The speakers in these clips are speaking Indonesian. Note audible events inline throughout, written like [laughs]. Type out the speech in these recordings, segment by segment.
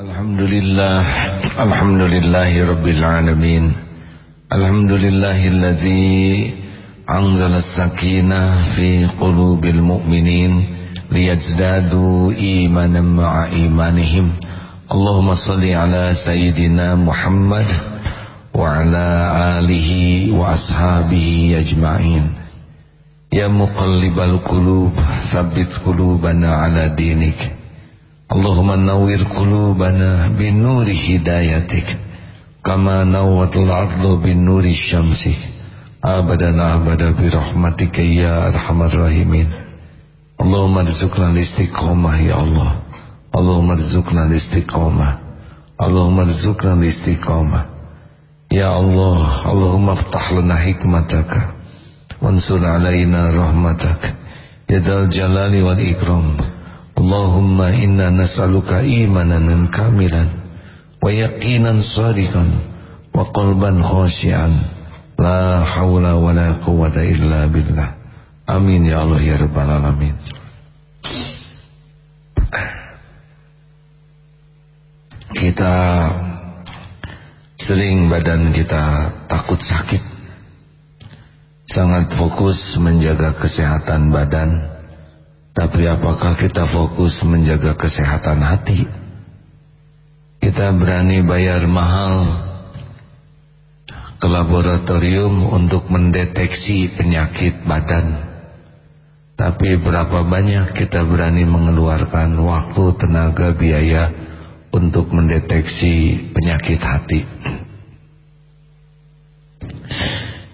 الحمد لله الحمد لله رب العالمين الحمد لله الذي أنزل السكينة في قلوب المؤمنين ليزدادوا إيمانا مع إيمانهم اللهم صل على سيدنا محمد وعلى آله وأصحابه أجمعين يا مقلب القلوب ثبت قلوبنا على دينك Allahumma nawwir qulubana bin nuri hidayatik kama nawwatul ardu bin nuri syamsi abadan abada bi rahmatika ya arhamar rahimin. Allahumma rizukna istiqamah ya Allah. Allahumma rizukna istiqamah Allahumma rizukna istiqamah Ya Allah Allahumma ftah lana hikmataka. Wansur alaina rahmataka. Ya dal jalali wal ikram Allahumma inna nas'aluka imanan kamilan wa yaqinan sadiqan wa qalban khashian. La hawla wa la quwwata illa billah. Amin ya Allah ya rabbal alamin. Kita sering badan kita takut sakit. Sangat fokus menjaga kesehatan badan tapi apakah kita fokus menjaga kesehatan hati? Kita berani bayar mahal ke laboratorium untuk mendeteksi penyakit badan. Tapi berapa banyak kita berani mengeluarkan waktu, tenaga, biaya untuk mendeteksi penyakit hati.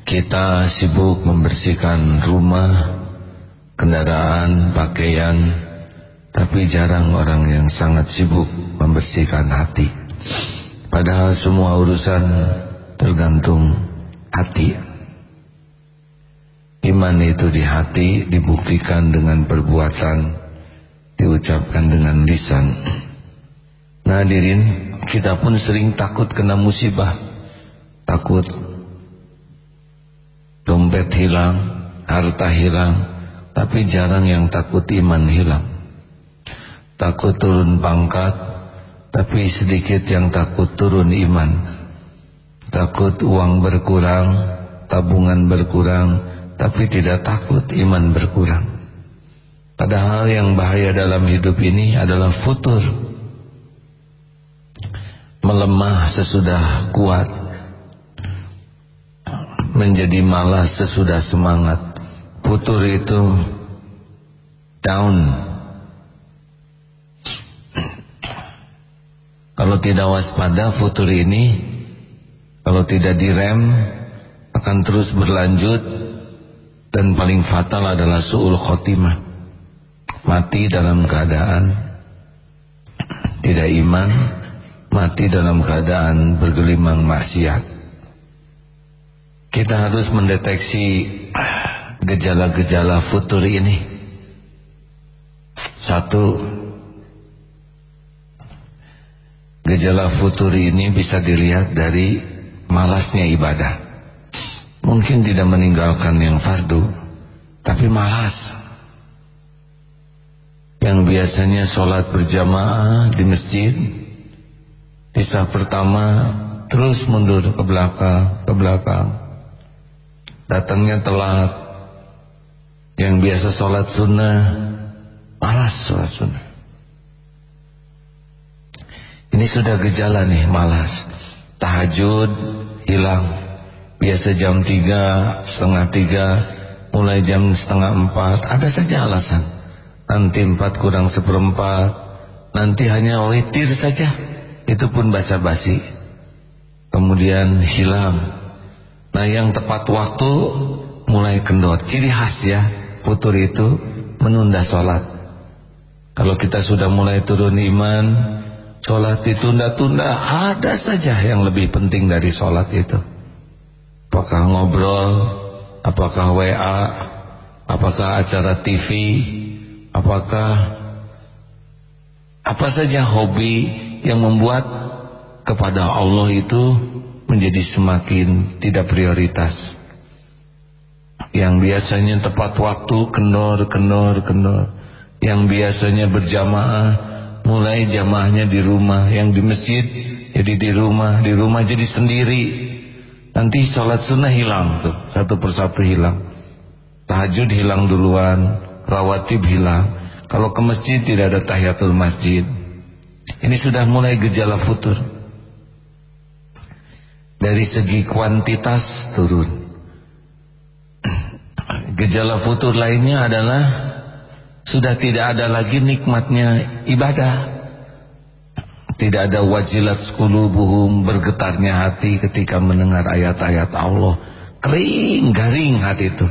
Kita sibuk membersihkan rumah, kendaraan, pakaian, tapi jarang orang yang sangat sibuk membersihkan hati. Padahal semua urusan tergantung hati. Iman itu di hati dibuktikan dengan perbuatan, diucapkan dengan lisan. Nah hadirin, kita pun sering takut kena musibah. Takut dompet hilang, harta hilang, tapi jarang yang takut iman hilang. Takut turun pangkat, tapi sedikit yang takut turun iman. Takut uang berkurang, tabungan berkurang, tapi tidak takut iman berkurang. Padahal yang bahaya dalam hidup ini adalah futur. Melemah sesudah kuat. Menjadi malas sesudah semangat putur itu down. Kalau tidak waspada futur ini kalau tidak direm akan terus berlanjut dan paling fatal adalah su'ul khotimah. Mati dalam keadaan tidak iman mati dalam keadaan bergelimang maksiat. Kita harus mendeteksi gejala-gejala futur ini. Satu gejala futur ini bisa dilihat dari malasnya ibadah. Mungkin tidak meninggalkan yang fardu tapi malas. Yang biasanya sholat berjamaah di masjid di saat pertama terus mundur ke belakang ke belakang. Datangnya telat yang biasa sholat sunnah malas sholat sunnah. Ini sudah gejala nih malas. Tahajud hilang. Biasa jam tiga setengah tiga mulai jam setengah empat. Ada saja alasan. Nanti empat kurang seperempat. Nanti hanya witir saja. Itu pun baca basi. Kemudian hilang. Nah yang tepat waktu mulai kendor. Ciri khas ya futur itu menunda sholat. Kalau kita sudah mulai turun iman sholat ditunda-tunda ada saja yang lebih penting dari sholat itu. Apakah ngobrol apakah WA apakah acara TV apakah apa saja hobi yang membuat kepada Allah itu menjadi semakin tidak prioritas yang biasanya tepat waktu kendor kendor kendor. Yang biasanya berjamaah mulai jamaahnya di rumah. Yang di masjid jadi di rumah. Di rumah jadi sendiri. Nanti sholat sunnah hilang tuh. Satu persatu hilang. Tahajud hilang duluan. Rawatib hilang. Kalau ke masjid tidak ada tahiyatul masjid. Ini sudah mulai gejala futur. Dari segi kuantitas turun gejala futur lainnya adalah sudah tidak ada lagi nikmatnya ibadah. Tidak ada wajilat sekulubuhum bergetarnya hati ketika mendengar ayat-ayat Allah. Kering garing hati itu.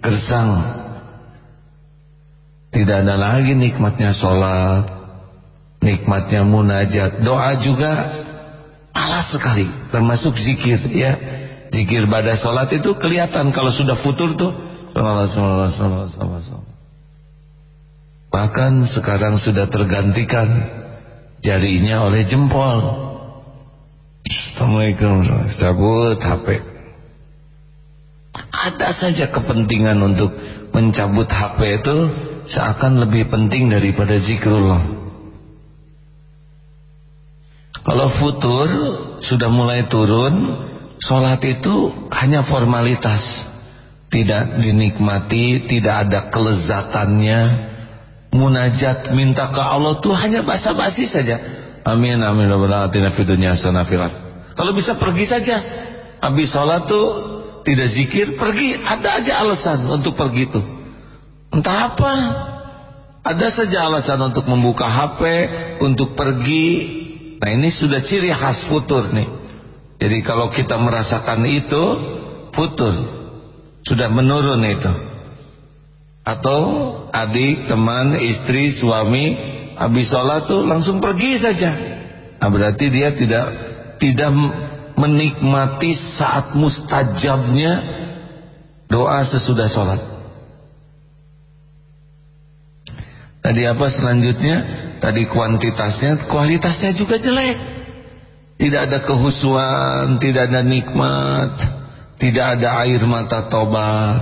Gersang. Tidak ada lagi nikmatnya sholat nikmatnya munajat. Doa juga malas sekali termasuk zikir ya. Zikir pada sholat itu kelihatan kalau sudah futur tuh Bahkan sekarang sudah tergantikan jarinya oleh jempol. Assalamualaikum. Cabut HP. Ada saja kepentingan untuk mencabut HP itu seakan lebih penting daripada zikrullah. Kalau futur sudah mulai turun, sholat itu hanya formalitas. Tidak dinikmati, tidak ada kelezatannya, munajat minta ke Allah tuh hanya basa-basi saja. Amin amin dunya hasanah Kalau bisa pergi saja. Habis sholat tuh tidak zikir, pergi. Ada aja alasan untuk pergi tuh. Entah apa. Ada saja alasan untuk membuka HP, untuk pergi. Nah ini sudah ciri khas futur nih. Jadi kalau kita merasakan itu, futur. Sudah menurun itu atau adik, teman, istri, suami habis sholat tuh langsung pergi saja. Nah, berarti dia tidak tidak menikmati saat mustajabnya doa sesudah sholat. Tadi apa selanjutnya? Tadi kuantitasnya, kualitasnya juga jelek. Tidak ada kehusuan, tidak ada nikmat, tidak ada air mata tobat.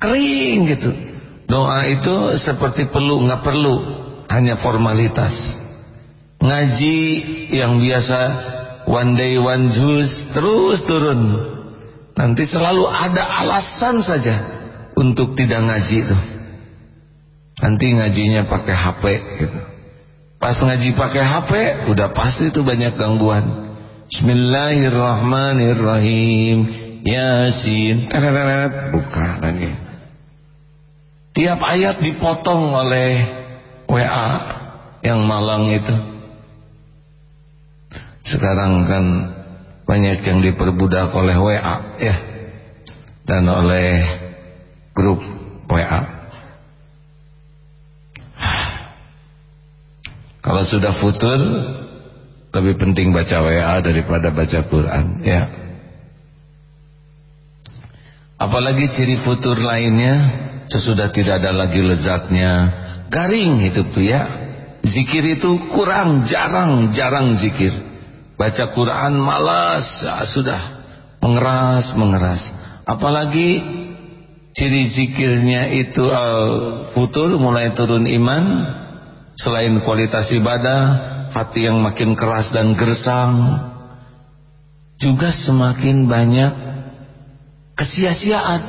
Kering gitu. Doa itu seperti perlu nggak perlu, hanya formalitas. Ngaji yang biasa one day one juice terus turun. Nanti selalu ada alasan saja untuk tidak ngaji itu. Nanti ngajinya pakai HP gitu. Pas ngaji pakai HP udah pasti itu banyak gangguan. Bismillahirrahmanirrahim. Yasin. Buka lagi. Tiap ayat dipotong oleh WA yang malang itu. Sekarang kan banyak yang diperbudak oleh WA ya. Dan oleh grup WA. Kalau sudah futur lebih penting baca WA daripada baca Quran ya. Apalagi ciri futur lainnya sesudah tidak ada lagi lezatnya. Garing hidup tuh ya. Zikir itu kurang jarang jarang zikir. Baca Quran malas ya, sudah. Mengeras mengeras. Apalagi ciri zikirnya itu uh, futur mulai turun iman. Selain kualitas ibadah hati yang makin keras dan gersang. Juga semakin banyak kesia-siaan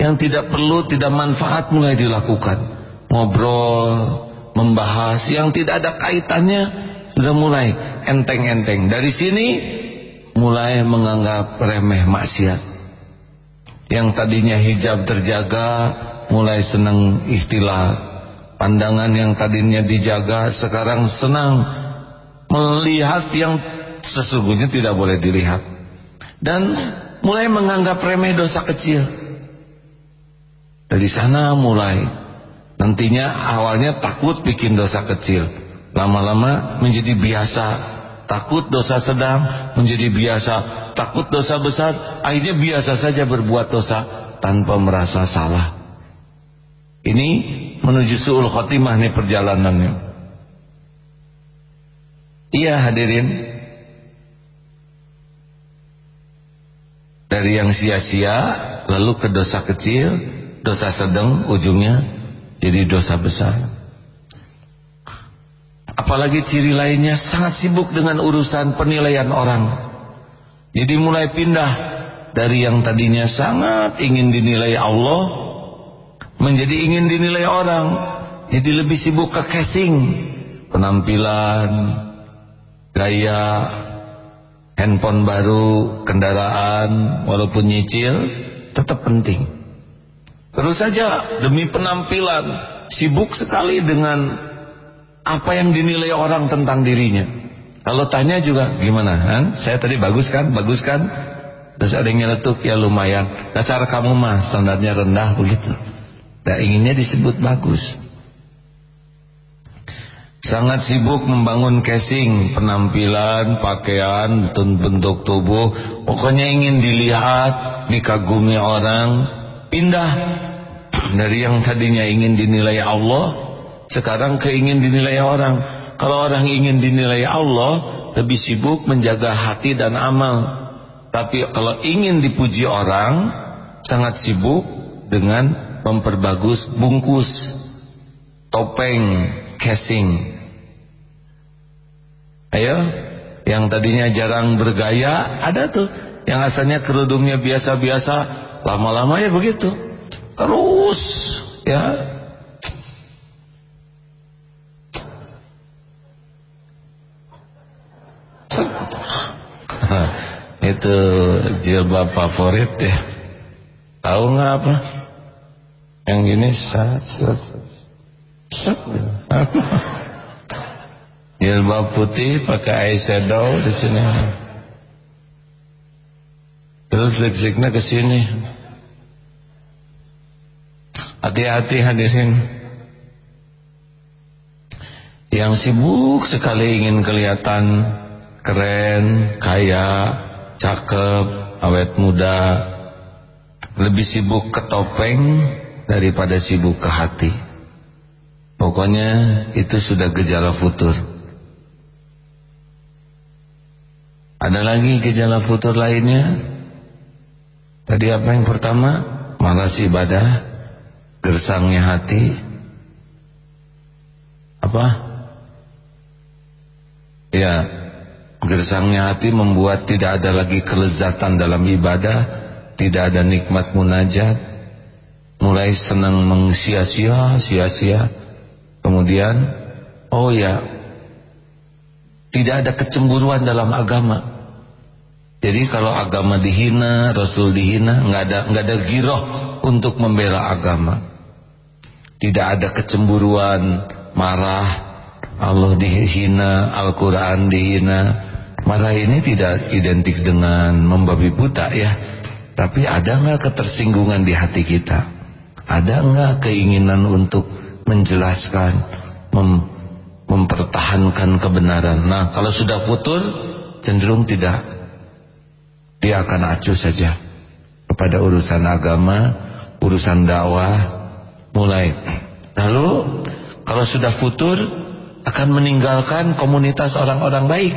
yang tidak perlu, tidak manfaat mulai dilakukan. Ngobrol, membahas yang tidak ada kaitannya sudah mulai enteng-enteng. Dari sini mulai menganggap remeh maksiat. Yang tadinya hijab terjaga mulai senang ikhtilat. Pandangan yang tadinya dijaga sekarang senang melihat yang sesungguhnya tidak boleh dilihat. Dan mulai menganggap remeh dosa kecil dari sana mulai. Nantinya awalnya takut bikin dosa kecil. Lama-lama menjadi biasa. Takut dosa sedang menjadi biasa. Takut dosa besar. Akhirnya biasa saja berbuat dosa tanpa merasa salah. Ini menuju su'ul khotimah nih perjalanannya. Iya hadirin. Dari yang sia-sia lalu ke dosa kecil dosa sedang ujungnya jadi dosa besar. Apalagi ciri lainnya sangat sibuk dengan urusan penilaian orang. Jadi mulai pindah dari yang tadinya sangat ingin dinilai Allah menjadi ingin dinilai orang. Jadi lebih sibuk ke casing penampilan gaya handphone baru kendaraan walaupun nyicil tetap penting. Terus saja demi penampilan sibuk sekali dengan apa yang dinilai orang tentang dirinya. Kalau tanya juga gimana kan? saya tadi bagus kan? Bagus kan? Terus ada yang nyeletuk ya lumayan. Dasar kamu mah standarnya rendah begitu. Dan inginnya disebut bagus sangat sibuk membangun casing penampilan pakaian bentuk tubuh pokoknya ingin dilihat dikagumi orang pindah dari yang tadinya ingin dinilai Allah sekarang keingin dinilai orang. Kalau orang ingin dinilai Allah, lebih sibuk menjaga hati dan amal. Tapi kalau ingin dipuji orang, sangat sibuk dengan memperbagus bungkus, topeng, casing. Ayo, yang tadinya jarang bergaya, ada tuh. Yang asalnya kerudungnya biasa-biasa, lama-lama ya begitu. Terus, ya. [laughs] Itu jilbab favorit ya. Tahu nggak apa? Yang gini sat sat. Sat [laughs] jilbab putih pakai eyeshadow di sini terus lipstiknya ke sini hati-hati hadisin yang sibuk sekali ingin kelihatan keren, kaya, cakep, awet muda, lebih sibuk ke topeng daripada sibuk ke hati. Pokoknya itu sudah gejala futur. Ada lagi gejala futur lainnya? Tadi apa yang pertama? Malas ibadah, gersangnya hati. Apa? Ya, Gersangnya hati membuat tidak ada lagi kelezatan dalam ibadah, tidak ada nikmat munajat, mulai senang mengsia-sia, sia-sia. Kemudian, oh ya, tidak ada kecemburuan dalam agama. Jadi kalau agama dihina, Rasul dihina, nggak ada nggak ada giroh untuk membela agama. Tidak ada kecemburuan, marah, Allah dihina, Al-Quran dihina, Marah ini tidak identik dengan membabi buta ya. Tapi ada nggak ketersinggungan di hati kita? Ada nggak keinginan untuk menjelaskan, mem mempertahankan kebenaran? Nah, kalau sudah putur, cenderung tidak. Dia akan acuh saja kepada urusan agama, urusan dakwah, mulai. Lalu, kalau sudah futur, akan meninggalkan komunitas orang-orang baik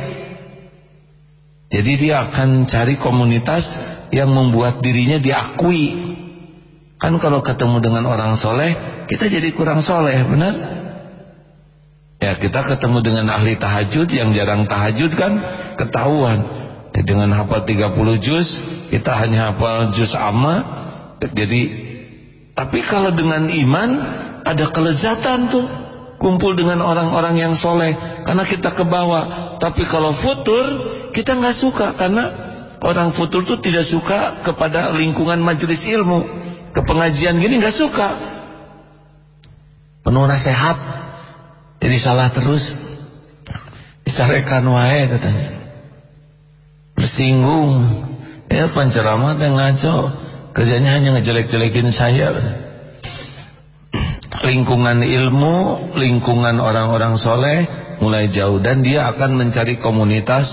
jadi dia akan cari komunitas yang membuat dirinya diakui. Kan kalau ketemu dengan orang soleh, kita jadi kurang soleh, benar? Ya kita ketemu dengan ahli tahajud yang jarang tahajud kan ketahuan. Ya, dengan hafal 30 juz, kita hanya hafal juz amma. Jadi, tapi kalau dengan iman, ada kelezatan tuh. Kumpul dengan orang-orang yang soleh. Karena kita ke bawah. Tapi kalau futur, kita nggak suka karena orang futur itu tidak suka kepada lingkungan majelis ilmu ke pengajian gini nggak suka penuh nasihat jadi salah terus. Dicarekan wae katanya. Bersinggung ya penceramah yang ngaco. Kerjanya hanya ngejelek-jelekin saya. Lingkungan ilmu lingkungan orang-orang soleh mulai jauh. Dan dia akan mencari komunitas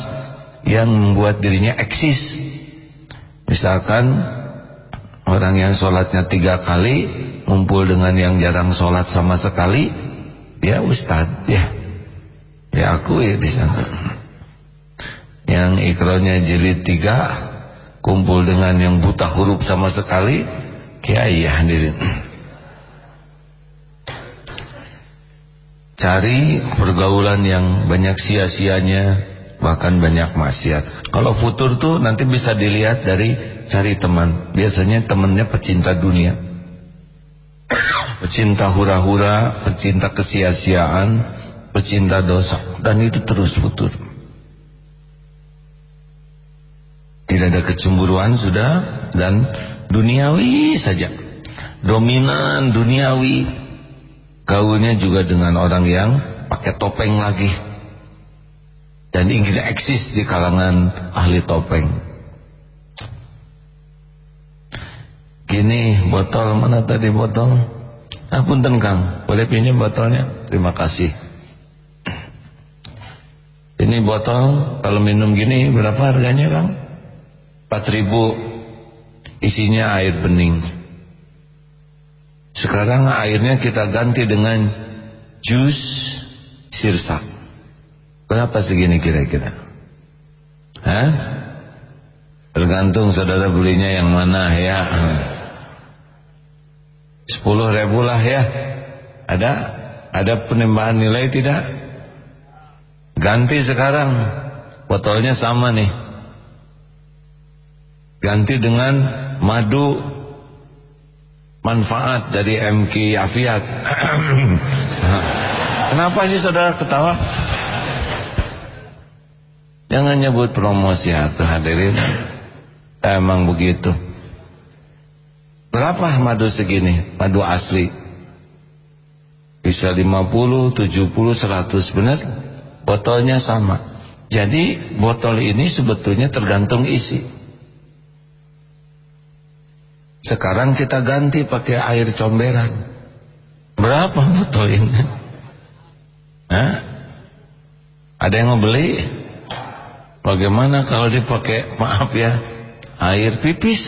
yang membuat dirinya eksis. Misalkan orang yang sholatnya tiga kali ngumpul dengan yang jarang sholat sama sekali dia ustad ya. Ya aku ya di sana. Yang ikronya jilid tiga kumpul dengan yang buta huruf sama sekali kiai ya hadirin. Cari pergaulan yang banyak sia-sianya bahkan banyak maksiat. Kalau futur tuh nanti bisa dilihat dari cari teman. Biasanya temannya pecinta dunia pecinta hura-hura pecinta kesia-siaan pecinta dosa. Dan itu terus futur. Tidak ada kecemburuan sudah. Dan duniawi saja. Dominan duniawi. Gaulnya juga dengan orang yang pakai topeng lagi. Dan ingin eksis di kalangan ahli topeng. Gini botol mana tadi botol ampun Kang boleh pinjam botolnya terima kasih ini botol kalau minum gini berapa harganya Kang 4000 isinya air bening sekarang airnya kita ganti dengan jus sirsak. Berapa segini kira-kira? Hah? Tergantung saudara belinya yang mana ya. Sepuluh ribu lah ya. Ada? Ada penambahan nilai tidak? Ganti sekarang. Botolnya sama nih. Ganti dengan madu manfaat dari MK Afiat [clears throat] kenapa sih saudara ketawa jangan nyebut promosi atau hadirin emang begitu berapa madu segini madu asli bisa 50, 70, 100 benar botolnya sama jadi botol ini sebetulnya tergantung isi sekarang kita ganti pakai air comberan. Berapa botol ini? Hah? Ada yang mau beli? Bagaimana kalau dipakai maaf ya air pipis?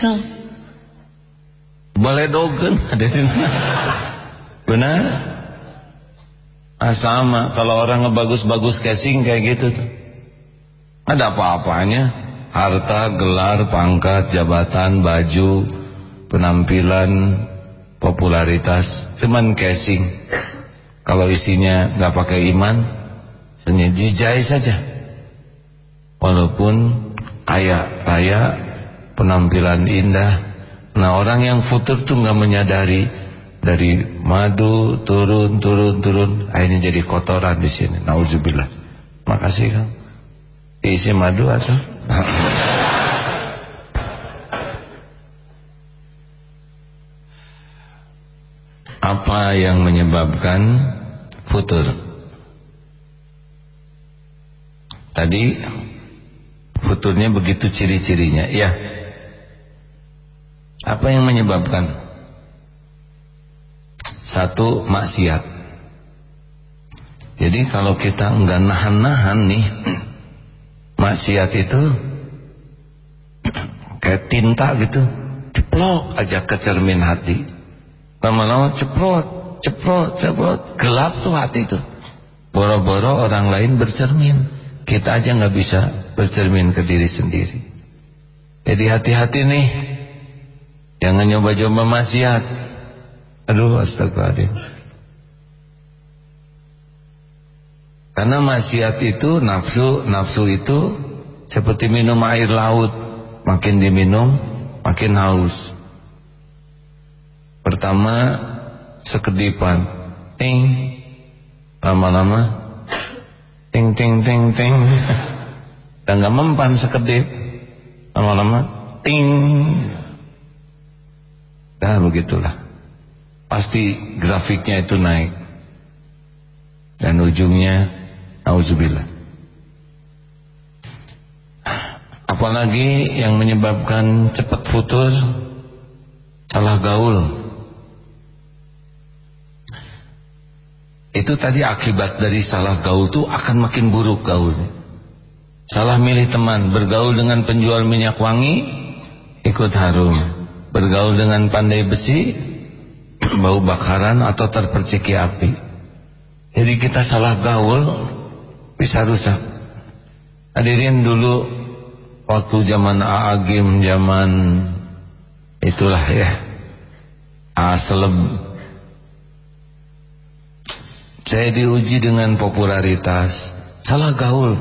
Baledogen ada di Benar? Ah, sama kalau orang ngebagus-bagus casing kayak gitu tuh. Ada apa-apanya? Harta, gelar, pangkat, jabatan, baju, penampilan popularitas cuman casing kalau isinya nggak pakai iman hanya jijai saja walaupun kaya raya penampilan indah nah orang yang futur tuh nggak menyadari dari madu turun turun turun akhirnya jadi kotoran di sini. Nauzubillah. Makasih kan isi madu atau? [laughs] Apa yang menyebabkan futur? Tadi futurnya begitu ciri-cirinya. Ya apa yang menyebabkan? Satu maksiat. Jadi kalau kita enggak nahan-nahan nih [clears throat] maksiat itu [clears throat] kayak tinta gitu diplok aja ke cermin hati. Lama-lama ceprot ceprot ceprot gelap tuh hati tuh. Boro-boro orang lain bercermin. Kita aja nggak bisa bercermin ke diri sendiri. Jadi hati-hati nih jangan nyoba-nyoba maksiat. Aduh astagfirullahaladzim. Karena maksiat itu nafsu nafsu itu seperti minum air laut. Makin diminum makin haus. Pertama sekedipan, ting, lama-lama, ting ting ting ting, dan nggak mempan sekedip, lama-lama, ting, dah begitulah. Pasti grafiknya itu naik, dan ujungnya, auzubillah. Apalagi yang menyebabkan cepat putus, salah gaul. itu tadi akibat dari salah gaul itu akan makin buruk gaulnya salah milih teman bergaul dengan penjual minyak wangi ikut harum bergaul dengan pandai besi [clears throat] bau bakaran atau terperciki api jadi kita salah gaul bisa rusak hadirin dulu waktu zaman Aagim zaman itulah ya Aslem Saya diuji dengan popularitas. Salah gaul.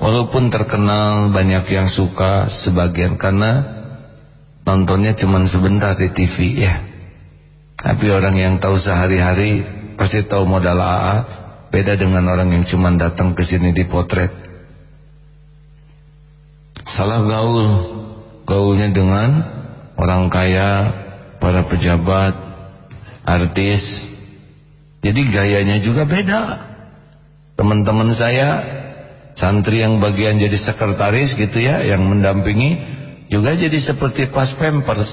Walaupun terkenal banyak yang suka sebagian karena nontonnya cuma sebentar di TV ya. Tapi orang yang tahu sehari-hari pasti tahu modal AA beda dengan orang yang cuma datang ke sini dipotret. Salah gaul. Gaulnya dengan orang kaya, para pejabat, artis. Jadi gayanya juga beda. Teman-teman saya santri yang bagian jadi sekretaris gitu ya yang mendampingi juga jadi seperti pas pampers.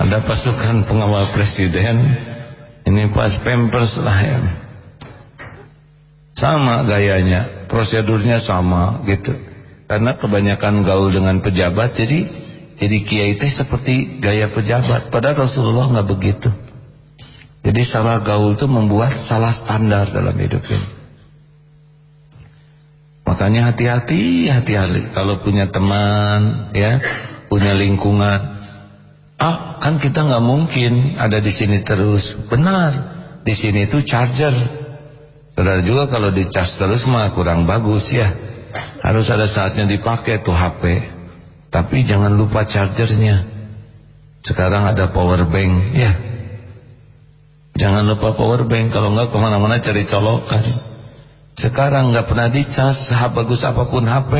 Ada pasukan pengawal presiden. Ini pas pampers lah ya. Sama gayanya. Prosedurnya sama gitu. Karena kebanyakan gaul dengan pejabat jadi jadi kiai teh seperti gaya pejabat. Padahal Rasulullah nggak begitu jadi salah gaul itu membuat salah standar dalam hidup ini. Makanya hati-hati, hati-hati kalau punya teman, ya, punya lingkungan. Ah, kan kita nggak mungkin ada di sini terus. Benar, di sini itu charger. Saudara juga kalau di charge terus mah kurang bagus ya. Harus ada saatnya dipakai tuh HP. Tapi jangan lupa chargernya. Sekarang ada power bank, ya Jangan lupa power bank kalau enggak ke mana-mana cari colokan. Sekarang nggak pernah dicas, bagus apa pun HP,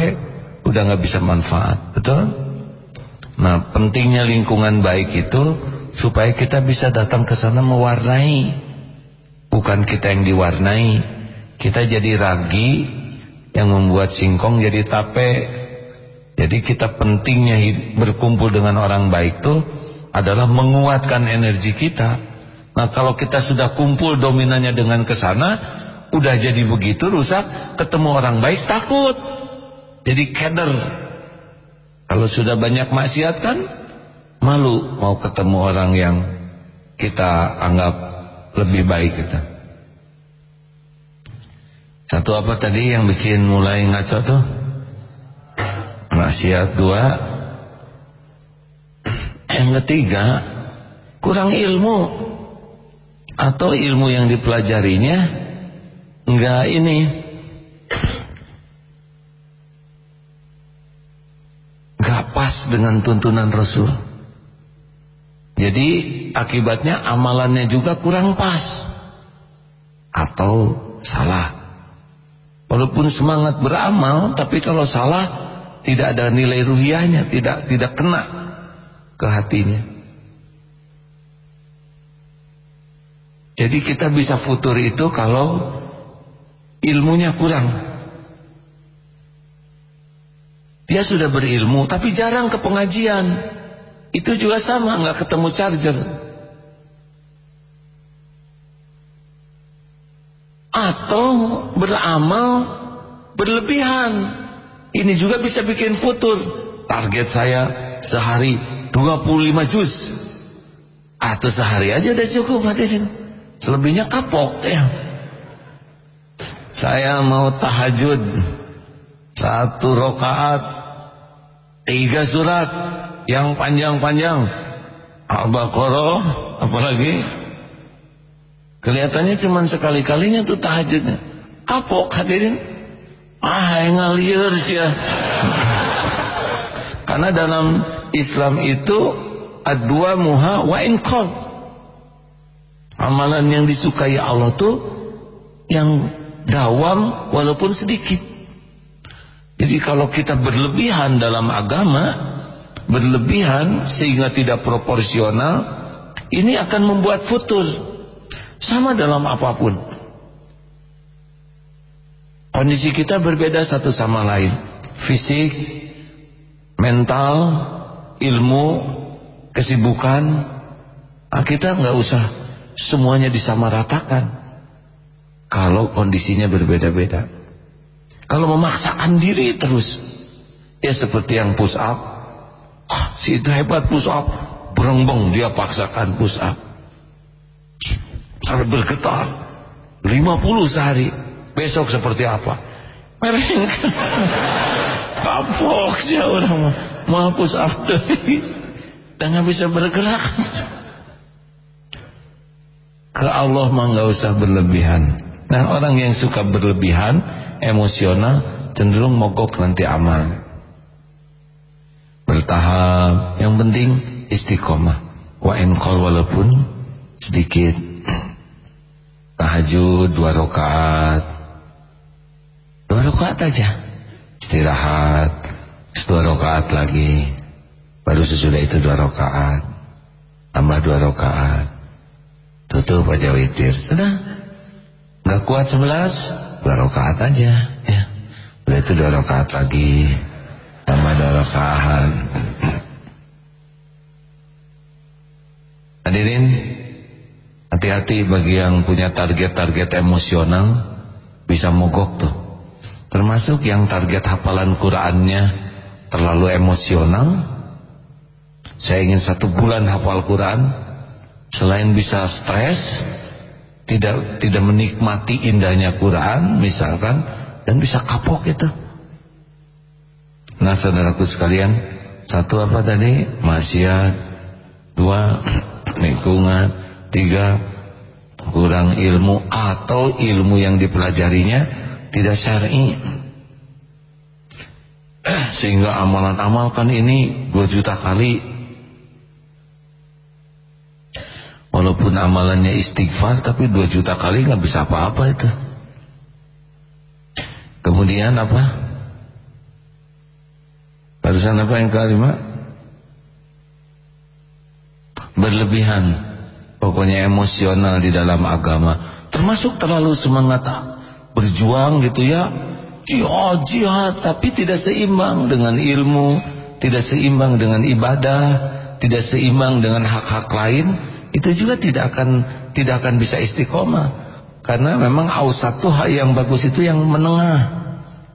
udah nggak bisa manfaat, betul? Nah, pentingnya lingkungan baik itu supaya kita bisa datang ke sana mewarnai, bukan kita yang diwarnai. Kita jadi ragi yang membuat singkong jadi tape. Jadi kita pentingnya berkumpul dengan orang baik itu adalah menguatkan energi kita Nah kalau kita sudah kumpul dominannya dengan ke sana, udah jadi begitu rusak, ketemu orang baik takut, jadi keder. Kalau sudah banyak maksiat kan, malu mau ketemu orang yang kita anggap lebih baik kita. Satu apa tadi yang bikin mulai ngaco tuh? Maksiat dua. Yang ketiga, kurang ilmu atau ilmu yang dipelajarinya enggak ini. Enggak pas dengan tuntunan Rasul. Jadi akibatnya amalannya juga kurang pas. Atau salah. Walaupun semangat beramal tapi kalau salah tidak ada nilai ruhiahnya tidak tidak kena ke hatinya Jadi kita bisa futur itu kalau ilmunya kurang. Dia sudah berilmu tapi jarang ke pengajian. Itu juga sama nggak ketemu charger. Atau beramal berlebihan. Ini juga bisa bikin futur. Target saya sehari 25 juz. Atau sehari aja udah cukup hadirin. Selebihnya kapok ya. Saya mau tahajud satu rokaat tiga surat yang panjang-panjang. Al-Baqarah apalagi? Kelihatannya cuma sekali-kalinya tuh tahajudnya. Kapok hadirin. Ah ngalir sih ya. Karena dalam Islam itu adwa muha wa inkol Amalan yang disukai Allah tuh yang dawam walaupun sedikit. Jadi kalau kita berlebihan dalam agama, berlebihan sehingga tidak proporsional, ini akan membuat futur. Sama dalam apa pun. Kondisi kita berbeda satu sama lain. Fisik, mental, ilmu, kesibukan. Nah, kita nggak usah semuanya disamaratakan. Kalau kondisinya berbeda-beda. Kalau memaksakan diri terus. Ya seperti yang push up oh, si itu hebat push up berengbeng dia paksakan push up sampai bergetar. 50 sehari. Besok seperti apa? Mereng. Kapok sih orang mau hapus apa dan nggak bisa bergerak ke Allah mah nggak usah berlebihan. Nah orang yang suka berlebihan emosional cenderung mogok nanti amal. Bertahap. Yang penting istiqomah. Wa enkol walaupun sedikit. [clears throat] Tahajud dua rakaat. Dua rakaat aja. Istirahat. Dua rakaat lagi. Baru sesudah itu dua rakaat. Tambah dua rakaat tutup aja witir. Sudah. Nggak kuat sebelas dua rakaat aja. Ya. Udah itu dua rakaat lagi. Tambah dua rakaat. Hadirin hati-hati bagi yang punya target-target emosional. Bisa mogok tuh. Termasuk yang target hafalan Qurannya terlalu emosional. Saya ingin satu bulan hafal Quran selain bisa stres tidak tidak menikmati indahnya Quran misalkan dan bisa kapok itu. Nah saudaraku sekalian satu apa tadi? Maksiat dua [clears throat] lingkungan tiga kurang ilmu atau ilmu yang dipelajarinya tidak syar'i. [clears throat] Sehingga amalan amalkan ini dua juta kali Walaupun amalannya istighfar tapi dua juta kali nggak bisa apa-apa itu. Kemudian apa? Barusan apa yang kelima? Berlebihan. Pokoknya emosional di dalam agama. Termasuk terlalu semangat berjuang gitu ya. Jihad, jihad. Tapi tidak seimbang dengan ilmu. Tidak seimbang dengan ibadah. Tidak seimbang dengan hak-hak lain itu juga tidak akan tidak akan bisa istiqomah. Karena memang ausat tuh yang bagus itu yang menengah.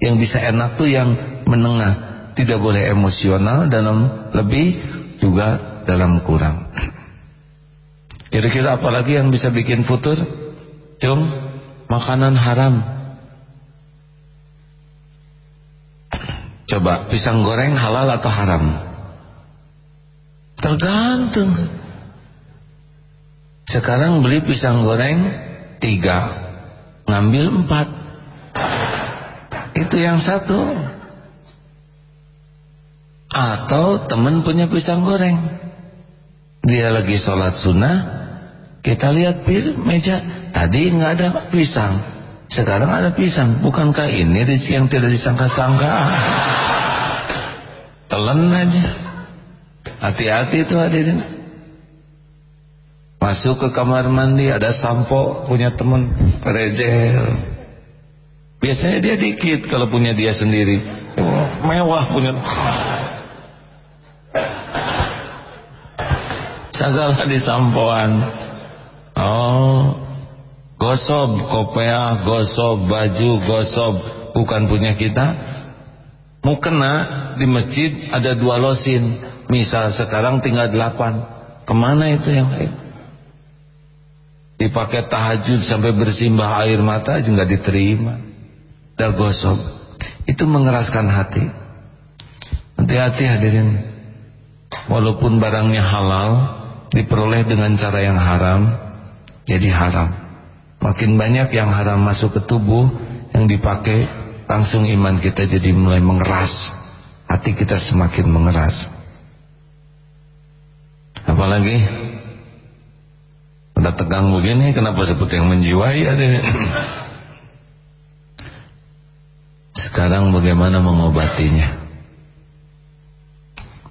Yang bisa enak tuh yang menengah. Tidak boleh emosional dalam lebih juga dalam kurang. Kira-kira apalagi yang bisa bikin futur? Cung makanan haram. Coba pisang goreng halal atau haram? Tergantung sekarang beli pisang goreng tiga, ngambil empat. Itu yang satu. Atau teman punya pisang goreng. Dia lagi sholat sunnah, kita lihat meja. Tadi nggak ada pisang, sekarang ada pisang. Bukankah ini rezeki yang tidak disangka-sangka? [laughs] Telan aja. Hati-hati itu hadirin. Masuk ke kamar mandi ada sampo punya teman rejel. Biasanya dia dikit kalau punya dia sendiri. Mewah punya. Segala di sampoan. Oh, gosob kopea, gosob baju, gosob bukan punya kita. Mau kena di masjid ada dua losin. Misal sekarang tinggal delapan. Ke mana itu yang lain? Dipakai tahajud sampai bersimbah air mata aja nggak diterima. Dah gosok. Itu mengeraskan hati. Hati-hati hadirin. Walaupun barangnya halal diperoleh dengan cara yang haram jadi haram. Makin banyak yang haram masuk ke tubuh yang dipakai langsung iman kita jadi mulai mengeras. Hati kita semakin mengeras. Apalagi udah tegang begini kenapa seperti yang menjiwai ada? Sekarang bagaimana mengobatinya?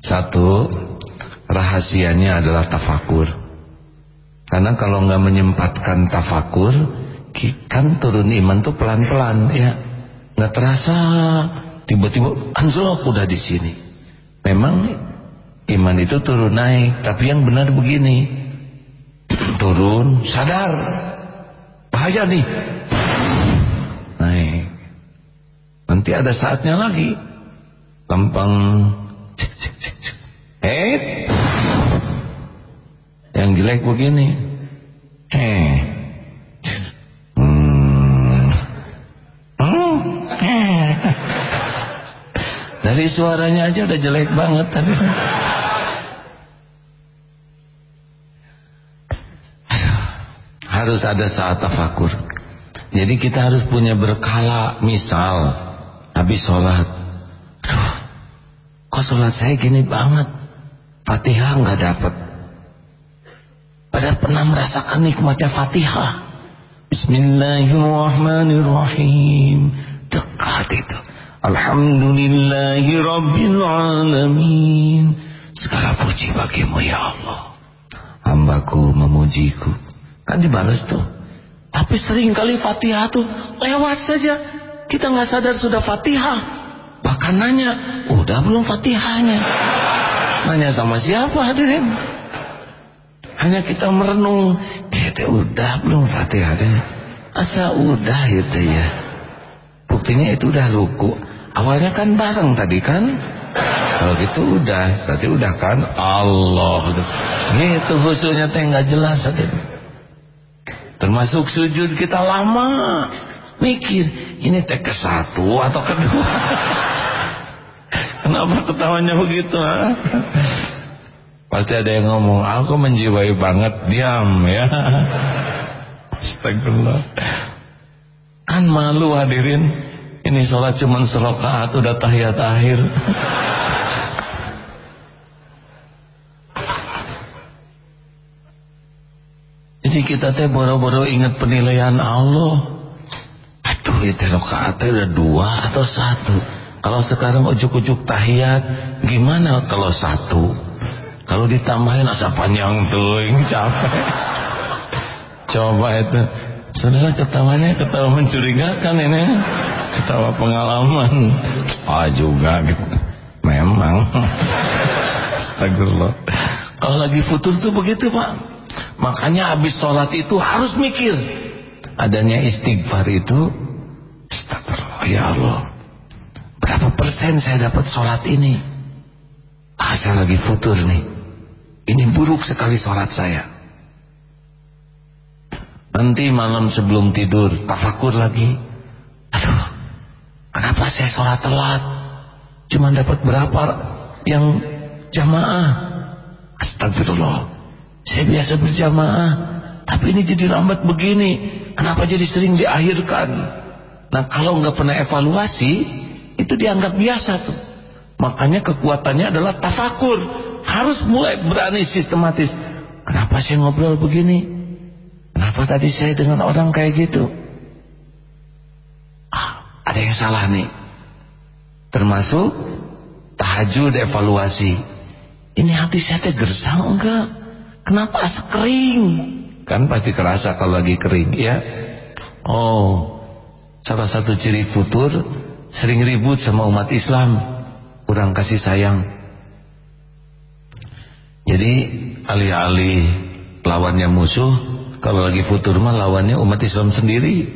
Satu rahasianya adalah tafakur. Karena kalau nggak menyempatkan tafakur kan turun iman tuh pelan-pelan ya. Nggak terasa tiba-tiba anjlok udah di sini. Memang iman itu turun naik tapi yang benar begini turun. Sadar. Bahaya nih. Naik. Nanti ada saatnya lagi. Lempeng. Eh. Yang jelek begini. Eh. Hmm. Hmm. dari Dari suaranya aja udah jelek banget. tadi. Harus ada saat tafakur. Jadi kita harus punya berkala. Misal, habis sholat. Aduh, kok sholat saya gini banget. Fatihah nggak dapat. Padahal pernah merasakan nikmatnya Fatihah. Bismillahirrahmanirrahim. Dekat itu. Alhamdulillahi Rabbil Alamin. Segala puji bagimu ya Allah. Hambaku memujiku. Kan dibalas tuh. Tapi sering kali Fatihah tuh lewat saja. Kita nggak sadar sudah Fatihah. Bahkan nanya, udah belum Fatihahnya? Nanya sama siapa hadirin? Hanya kita merenung, kita udah belum Fatihahnya? Asa udah gitu ya. Buktinya itu udah ruku. Awalnya kan bareng tadi kan? Kalau gitu udah, berarti udah kan Allah. Gitu khususnya teh nggak jelas hadirin. Termasuk sujud kita lama mikir ini teh ke satu atau kedua. Kenapa ketawanya begitu? Ha? Pasti ada yang ngomong, aku menjiwai banget, diam ya. Astagfirullah. Kan malu hadirin, ini sholat cuma serokaat udah tahiyat akhir. Jadi kita teh boro-boro ingat penilaian Allah. Aduh itu rakaat udah dua atau satu. Kalau sekarang ujuk-ujuk tahiyat, gimana kalau satu? Kalau ditambahin asa panjang tuh, capek. Coba itu. Saudara ketawanya ketawa mencurigakan ini. Ketawa pengalaman. Ah juga gitu. Memang. Astagfirullah. Kalau lagi futur tuh begitu pak. Makanya habis sholat itu harus mikir. Adanya istighfar itu, astagfirullah ya Allah. Berapa persen saya dapat sholat ini? Ah, saya lagi futur nih. Ini buruk sekali sholat saya. Nanti malam sebelum tidur, tafakur lagi. Aduh, kenapa saya sholat telat? Cuma dapat berapa yang jamaah? Astagfirullah. Saya biasa berjamaah, tapi ini jadi lambat begini. Kenapa jadi sering diakhirkan? Nah kalau nggak pernah evaluasi, itu dianggap biasa tuh. Makanya kekuatannya adalah tafakur. Harus mulai berani sistematis. Kenapa saya ngobrol begini? Kenapa tadi saya dengan orang kayak gitu? Ah, ada yang salah nih. Termasuk tahajud evaluasi. Ini hati saya gersang enggak? Kenapa kering? Kan pasti kerasa kalau lagi kering ya. Oh, salah satu ciri futur sering ribut sama umat Islam, kurang kasih sayang. Jadi alih-alih lawannya musuh, kalau lagi futur mah lawannya umat Islam sendiri,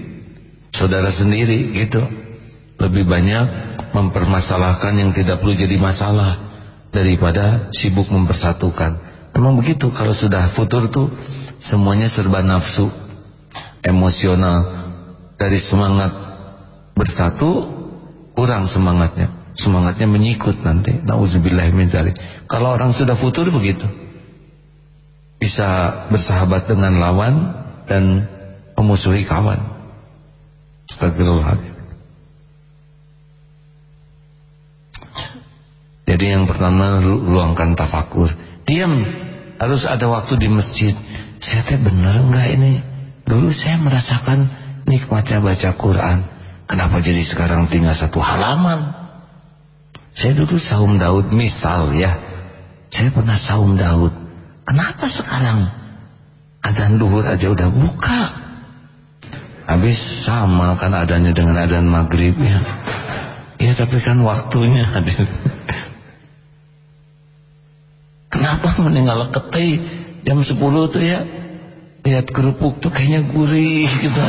saudara sendiri gitu. Lebih banyak mempermasalahkan yang tidak perlu jadi masalah daripada sibuk mempersatukan. Emang begitu kalau sudah futur tuh semuanya serba nafsu, emosional. Dari semangat bersatu kurang semangatnya. Semangatnya menyikut nanti. Nauzubillah min Kalau orang sudah futur begitu. Bisa bersahabat dengan lawan dan memusuhi kawan. Astagfirullahaladzim. Jadi yang pertama luangkan tafakur. Diam. Harus ada waktu di masjid. Saya teh bener enggak ini? Dulu saya merasakan nikmatnya baca Quran. Kenapa jadi sekarang tinggal satu halaman? Saya dulu saum Daud misal ya. Saya pernah saum Daud. Kenapa sekarang? Adzan duhur aja udah buka. Habis sama kan adanya dengan adzan maghrib ya. Ya tapi kan waktunya Kenapa meninggal ketei jam 10 tuh ya? Lihat kerupuk tuh kayaknya gurih gitu. [laughs]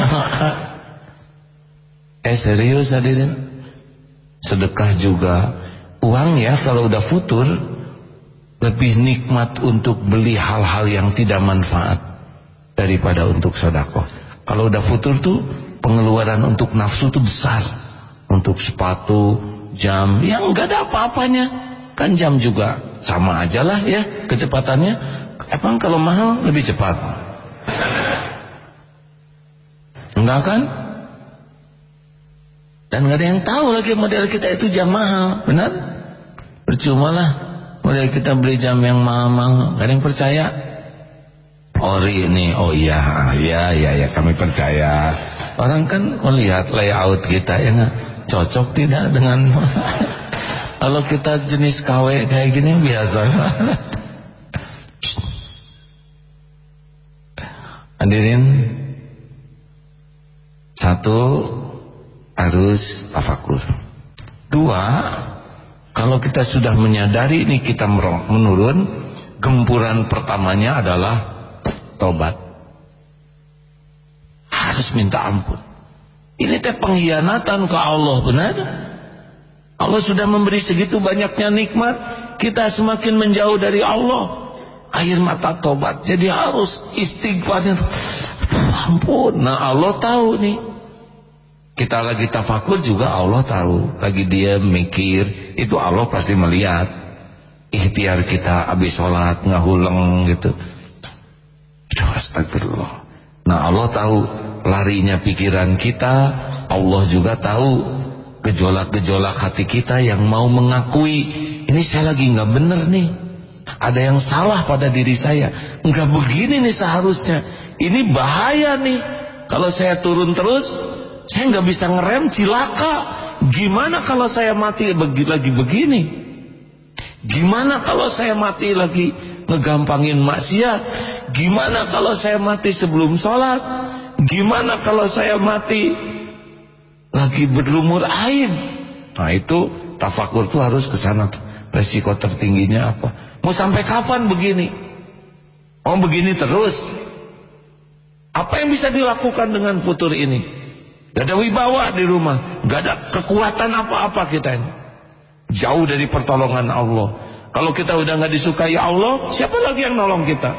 eh serius hadirin? Sedekah juga. Uang ya kalau udah futur lebih nikmat untuk beli hal-hal yang tidak manfaat daripada untuk sedekah. Kalau udah futur tuh pengeluaran untuk nafsu tuh besar. Untuk sepatu, jam yang enggak ada apa-apanya kan jam juga sama aja lah ya kecepatannya. Emang kalau mahal lebih cepat? Enggak kan? Dan nggak ada yang tahu lagi model kita itu jam mahal benar? Percuma lah model kita beli jam yang mahal-mahal gak ada yang percaya? Ori ini oh iya iya iya ya, kami percaya. Orang kan melihat layout kita yang cocok tidak dengan [laughs] kalau kita jenis KW kayak gini biasa hadirin satu harus tafakur. Dua, kalau kita sudah menyadari ini kita menurun, gempuran pertamanya adalah tobat. Harus minta ampun. Ini teh pengkhianatan ke Allah, benar? Allah sudah memberi segitu banyaknya nikmat, kita semakin menjauh dari Allah. Air mata tobat. Jadi harus istighfarnya. Ampun. Nah Allah tahu nih kita lagi tafakur juga Allah tahu lagi dia mikir itu Allah pasti melihat ikhtiar kita habis sholat ngahuleng gitu astagfirullah nah Allah tahu larinya pikiran kita Allah juga tahu gejolak-gejolak hati kita yang mau mengakui ini saya lagi nggak bener nih ada yang salah pada diri saya nggak begini nih seharusnya ini bahaya nih kalau saya turun terus saya nggak bisa ngerem cilaka. Gimana kalau saya mati lagi begini? Gimana kalau saya mati lagi ngegampangin maksiat? Gimana kalau saya mati sebelum sholat? Gimana kalau saya mati lagi berlumur air? Nah itu tafakur tuh harus ke sana. Resiko tertingginya apa? Mau sampai kapan begini? Mau begini terus? Apa yang bisa dilakukan dengan futur ini? Gak ada wibawa di rumah. Gak ada kekuatan apa-apa kita ini. Jauh dari pertolongan Allah. Kalau kita udah gak disukai Allah, siapa lagi yang nolong kita?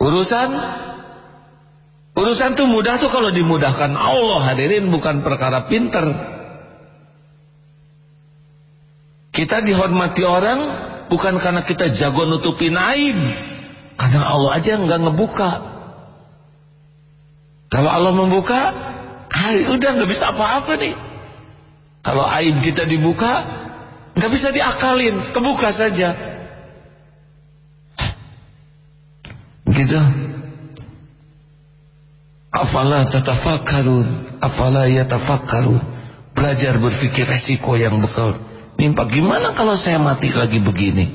Urusan Urusan tuh mudah tuh kalau dimudahkan Allah hadirin bukan perkara pinter. Kita dihormati orang bukan karena kita jago nutupin aib. Karena Allah aja nggak ngebuka. Kalau Allah membuka, hai udah nggak bisa apa-apa nih. Kalau aib kita dibuka, nggak bisa diakalin, kebuka saja. Gitu. Afala tatafakkarun, afala yatafakkarun. Belajar berpikir resiko yang bekal. Nimpa gimana kalau saya mati lagi begini?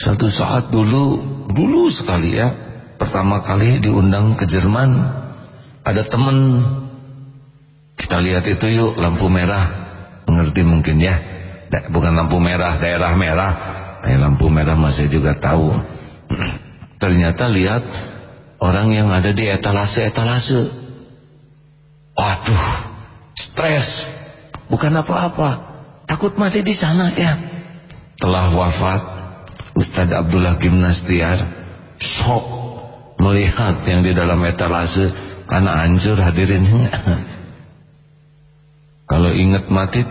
Satu saat dulu, dulu sekali ya, pertama kali diundang ke Jerman ada temen kita lihat itu yuk lampu merah mengerti mungkin ya bukan lampu merah daerah merah eh, lampu merah masih juga tahu [clears throat] ternyata lihat orang yang ada di etalase-etalase waduh stres. Bukan apa-apa. Takut mati di sana ya. Telah wafat Ustadz Abdullah Gimnastiar. Sok melihat yang di dalam etalase karena hancur hadirin. [laughs] Kalau ingat mati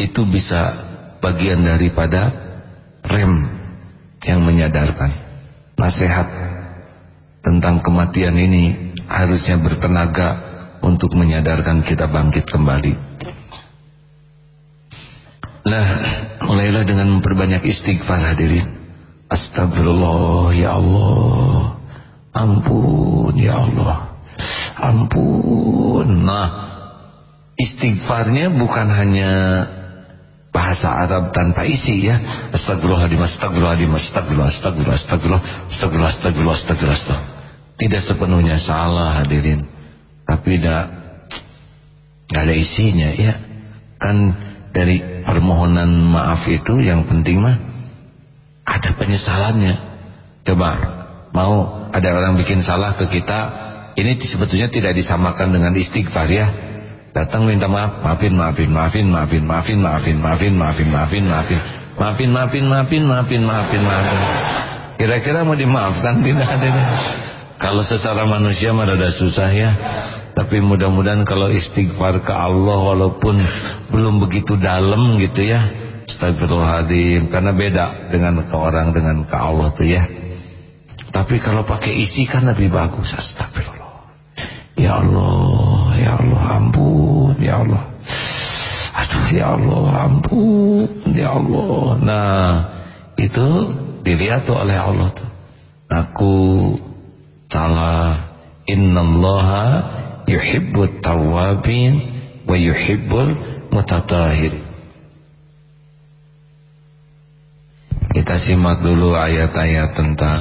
itu bisa bagian daripada rem yang menyadarkan. Nasihat tentang kematian ini harusnya bertenaga untuk menyadarkan kita bangkit kembali. Nah mulailah dengan memperbanyak istighfar hadirin. Astagfirullah ya Allah. Ampun ya Allah. Ampun. Nah Istighfarnya bukan hanya Bahasa Arab tanpa isi ya. Astagfirullahaladzim Astagfirullahaladzim Astagfirullah Astagfirullah Astagfirullah Astagfirullah Astagfirullah Astagfirullah Tidak sepenuhnya salah hadirin. Tapi tidak Gak ada isinya ya. Kan dari permohonan maaf itu Yang penting mah Ada penyesalannya. Coba Mau ada orang bikin salah ke kita ini sebetulnya tidak disamakan dengan istighfar ya datang minta maaf maafin maafin maafin maafin maafin maafin maafin maafin maafin maafin maafin maafin maafin maafin maafin maafin kira-kira mau dimaafkan tidak ada kalau secara manusia mah ada susah ya Tapi mudah-mudahan kalau istighfar ke Allah walaupun belum begitu dalam gitu ya. Astagfirullahaladzim. Karena beda dengan ke orang dengan ke Allah tuh ya. Tapi kalau pakai isi kan lebih bagus. Astagfirullah. Ya Allah, ya Allah ampun, ya Allah. Aduh ya Allah ampun, ya Allah. Nah, itu dilihat tuh oleh Allah tuh. Aku salah. Innallaha yuhibbut tawabin wa yuhibbul mutatahir. Kita simak dulu ayat-ayat tentang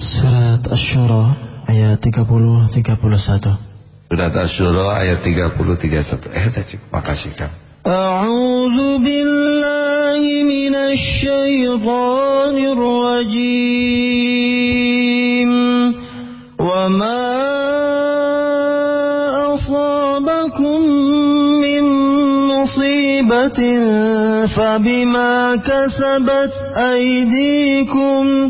Surat Asy-Syura ayat 30 31. Surat Asy-Syura ayat 30 31. Eh, makasih Kang. أعوذ بالله من الشيطان الرجيم وما أصابكم من مصيبة فبما كسبت أيديكم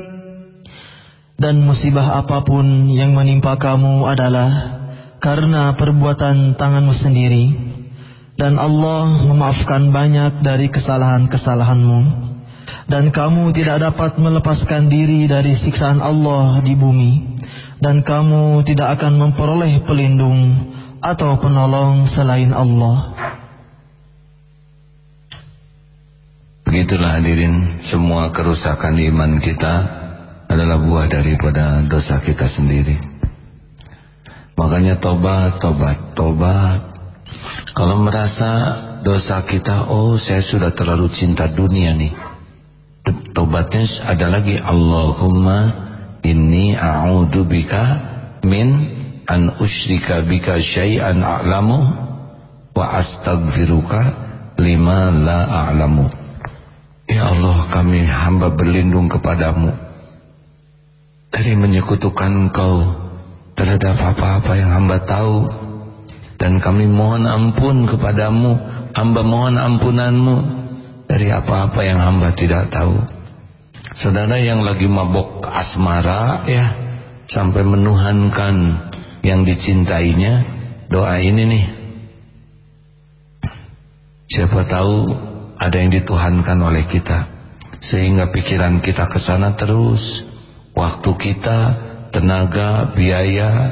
Dan musibah apa pun yang menimpa kamu adalah karena perbuatan tanganmu sendiri. Dan Allah memaafkan banyak dari kesalahan-kesalahanmu. Dan kamu tidak dapat melepaskan diri dari siksaan Allah di bumi. Dan kamu tidak akan memperoleh pelindung atau penolong selain Allah. Begitulah hadirin semua kerusakan iman kita adalah buah daripada dosa kita sendiri. Makanya tobat, tobat, tobat. Kalau merasa dosa kita, oh saya sudah terlalu cinta dunia nih. Tobatnya ada lagi Allahumma inni a'udhu bika min an usyrika bika syai'an a'lamu wa astaghfiruka lima la a'lamu. Ya Allah kami hamba berlindung kepadamu dari menyekutukan engkau terhadap apa-apa yang hamba tahu. Dan kami mohon ampun kepadamu hamba mohon ampunanmu dari apa-apa yang hamba tidak tahu. Saudara yang lagi mabok asmara ya sampai menuhankan yang dicintainya doa ini nih. Siapa tahu ada yang dituhankan oleh kita sehingga pikiran kita ke sana terus waktu kita, tenaga, biaya,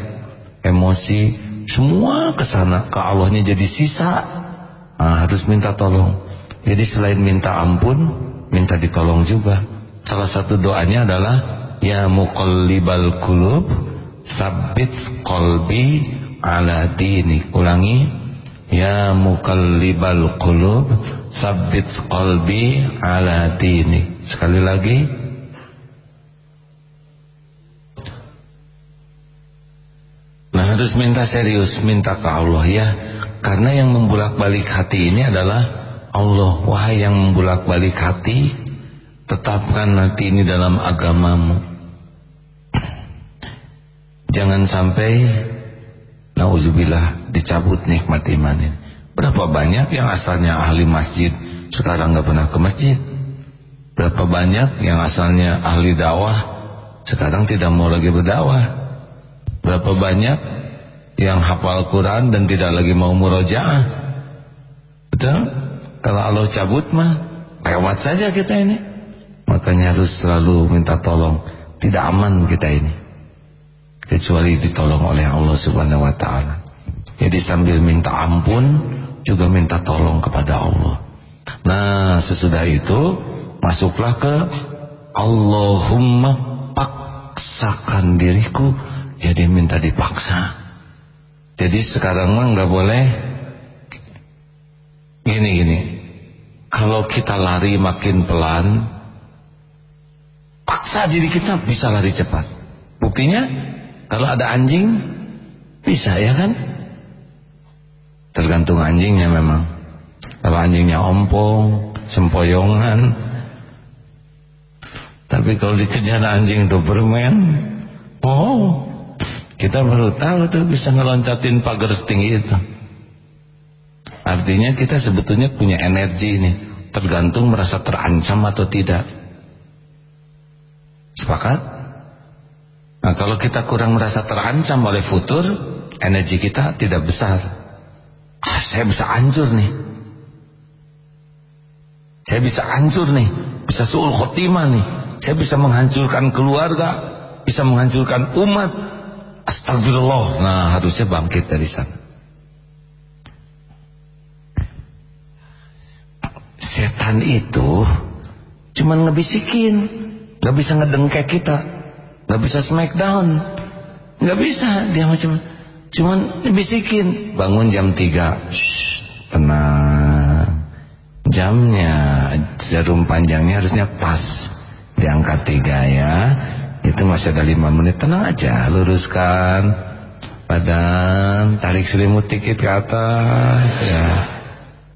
emosi, semua ke sana ke Allahnya jadi sisa. Nah, harus minta tolong. Jadi selain minta ampun, minta ditolong juga. Salah satu doanya adalah ya muqallibal qulub, sabbit qalbi ala dini. Ulangi, ya muqallibal qulub, sabbit qalbi ala dini. Sekali lagi, Nah harus minta serius, minta ke Allah ya. Karena yang membulak-balik hati ini adalah Allah. Wahai yang membulak-balik hati, tetapkan hati ini dalam agamamu. Jangan sampai nauzubillah dicabut nikmat iman ini. Berapa banyak yang asalnya ahli masjid sekarang nggak pernah ke masjid? Berapa banyak yang asalnya ahli dakwah sekarang tidak mau lagi berdakwah? Berapa banyak yang hafal Quran dan tidak lagi mau murojaah? Betul? Kalau Allah cabut mah lewat saja kita ini. Makanya harus selalu minta tolong. Tidak aman kita ini. Kecuali ditolong oleh Allah Subhanahu wa taala. Jadi sambil minta ampun juga minta tolong kepada Allah. Nah, sesudah itu masuklah ke Allahumma paksakan diriku jadi minta dipaksa jadi sekarang mah nggak boleh gini gini kalau kita lari makin pelan paksa diri kita bisa lari cepat buktinya kalau ada anjing Bisa ya kan? Tergantung anjingnya memang. Kalau anjingnya ompong, sempoyongan. Tapi kalau dikejar anjing Doberman, oh, kita baru tahu tuh bisa ngeloncatin pagar setinggi itu. Artinya kita sebetulnya punya energi ini, tergantung merasa terancam atau tidak. Sepakat? Nah kalau kita kurang merasa terancam oleh futur, energi kita tidak besar. Ah, saya bisa hancur nih. Saya bisa hancur nih, bisa suul khotimah nih. Saya bisa menghancurkan keluarga, bisa menghancurkan umat. Astagfirullah. Nah, harusnya bangkit dari sana. Setan itu cuman ngebisikin, nggak bisa ngedengkek kita, nggak bisa smackdown, nggak bisa. Dia macam cuman ngebisikin. Bangun jam 3 Shh, tenang. Jamnya jarum panjangnya harusnya pas. Di angka tiga ya itu masih ada lima menit. Tenang aja luruskan badan tarik selimut dikit ke atas ya.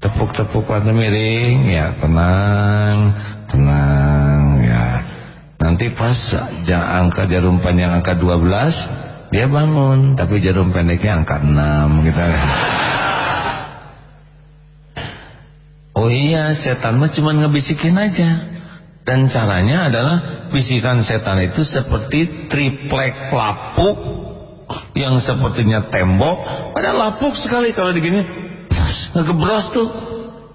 Tepuk-tepuk pada miring ya. Tenang tenang ya. Nanti pas angka jarum panjang angka 12 dia bangun. Tapi jarum pendeknya angka 6 gitu ya Oh iya setan mah cuma ngebisikin aja Dan caranya adalah Bisikan setan itu seperti Triplek lapuk Yang sepertinya tembok. Ada lapuk sekali kalau begini Ngegebros tuh.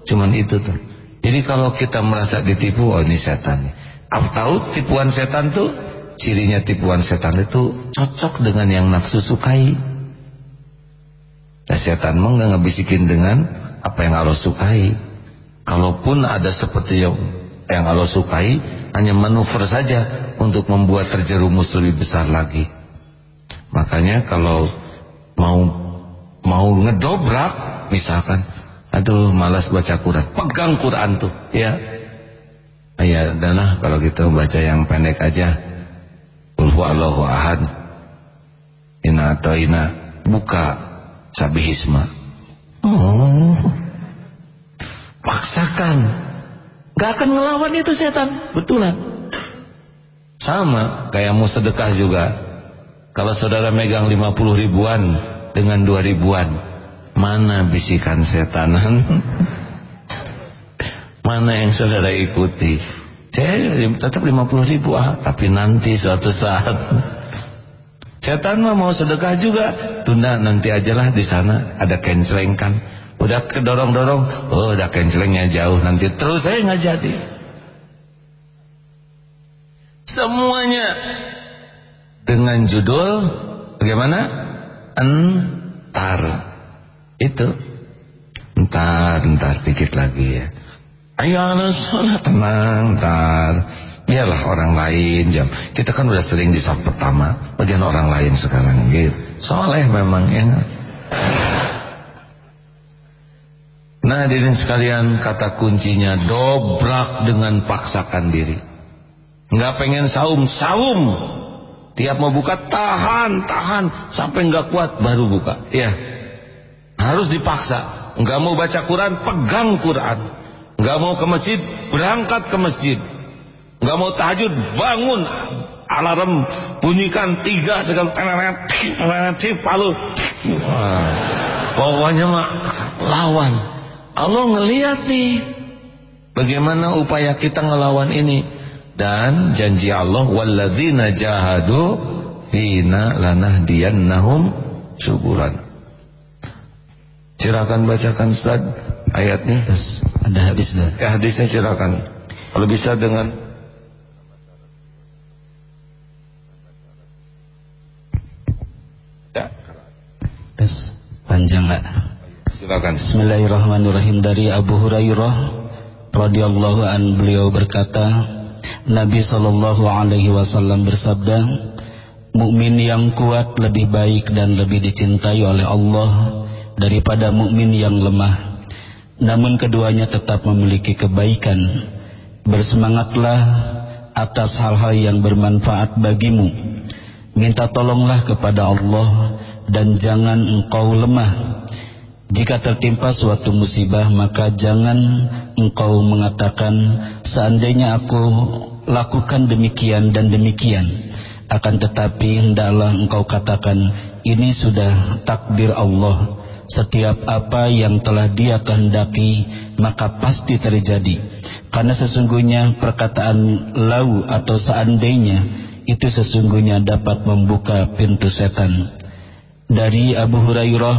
Cuman itu tuh. Jadi kalau kita merasa ditipu Oh ini setan Apa tahu tipuan setan tuh? Cirinya tipuan setan itu Cocok dengan yang nafsu sukai. Nah setan mau nggak ngebisikin dengan Apa yang Allah sukai. Kalaupun ada seperti yang, yang Allah sukai, hanya manuver saja untuk membuat terjerumus lebih besar lagi. Makanya kalau mau mau ngedobrak, misalkan, aduh malas baca Quran, pegang Quran tuh, ya. Ya, dan kalau kita baca yang pendek aja. Ulhu Allahu ahad. Ina atau ina buka sabihisma. Oh paksakan gak akan ngelawan itu setan. Betulan. Sama kayak mau sedekah juga. Kalau saudara megang 50 ribuan dengan 2 ribuan mana bisikan setanan [laughs] mana yang saudara ikuti? Saya tetap 50 ribu ah tapi nanti suatu saat. Setan mah mau sedekah juga. Tunda nanti ajalah di sana ada kencelengkan udah kedorong-dorong. Oh udah cancelingnya jauh nanti. Terus saya nggak jadi. Semuanya. Dengan judul bagaimana? Entar. Itu. Entar entar dikit lagi ya. Ayo sholat tenang entar. Biarlah orang lain jam. Kita kan udah sering di pertama. Bagian orang lain sekarang gitu. Soleh memang ya Nah hadirin sekalian kata kuncinya dobrak dengan paksakan diri. Nggak pengen saum, saum. Tiap mau buka tahan, tahan sampai nggak kuat baru buka. Ya, harus dipaksa. Nggak mau baca Quran, pegang Quran. Nggak mau ke masjid, berangkat ke masjid. Nggak mau tahajud, bangun alarm bunyikan tiga segala palu. Pokoknya mah lawan. Allah ngeliat nih bagaimana upaya kita ngelawan ini. Dan janji Allah walladzina jahadu fina lanahdiyannahum suburan. Silakan bacakan Ustaz ayatnya. Ada hadis ya hadisnya silakan. Kalau bisa dengan ya. panjang nggak Silakan. Bismillahirrahmanirrahim dari Abu Hurairah radhiyallahu an beliau berkata, Nabi sallallahu alaihi wasallam bersabda, mukmin yang kuat lebih baik dan lebih dicintai oleh Allah daripada mukmin yang lemah. Namun keduanya tetap memiliki kebaikan. Bersemangatlah atas hal-hal yang bermanfaat bagimu. Minta tolonglah kepada Allah dan jangan engkau lemah. Jika tertimpa suatu musibah maka jangan engkau mengatakan seandainya aku lakukan demikian dan demikian. Akan tetapi hendaklah engkau katakan ini sudah takdir Allah. Setiap apa yang telah dia kehendaki maka pasti terjadi. Karena sesungguhnya perkataan lau atau seandainya itu sesungguhnya dapat membuka pintu setan. Dari Abu Hurairah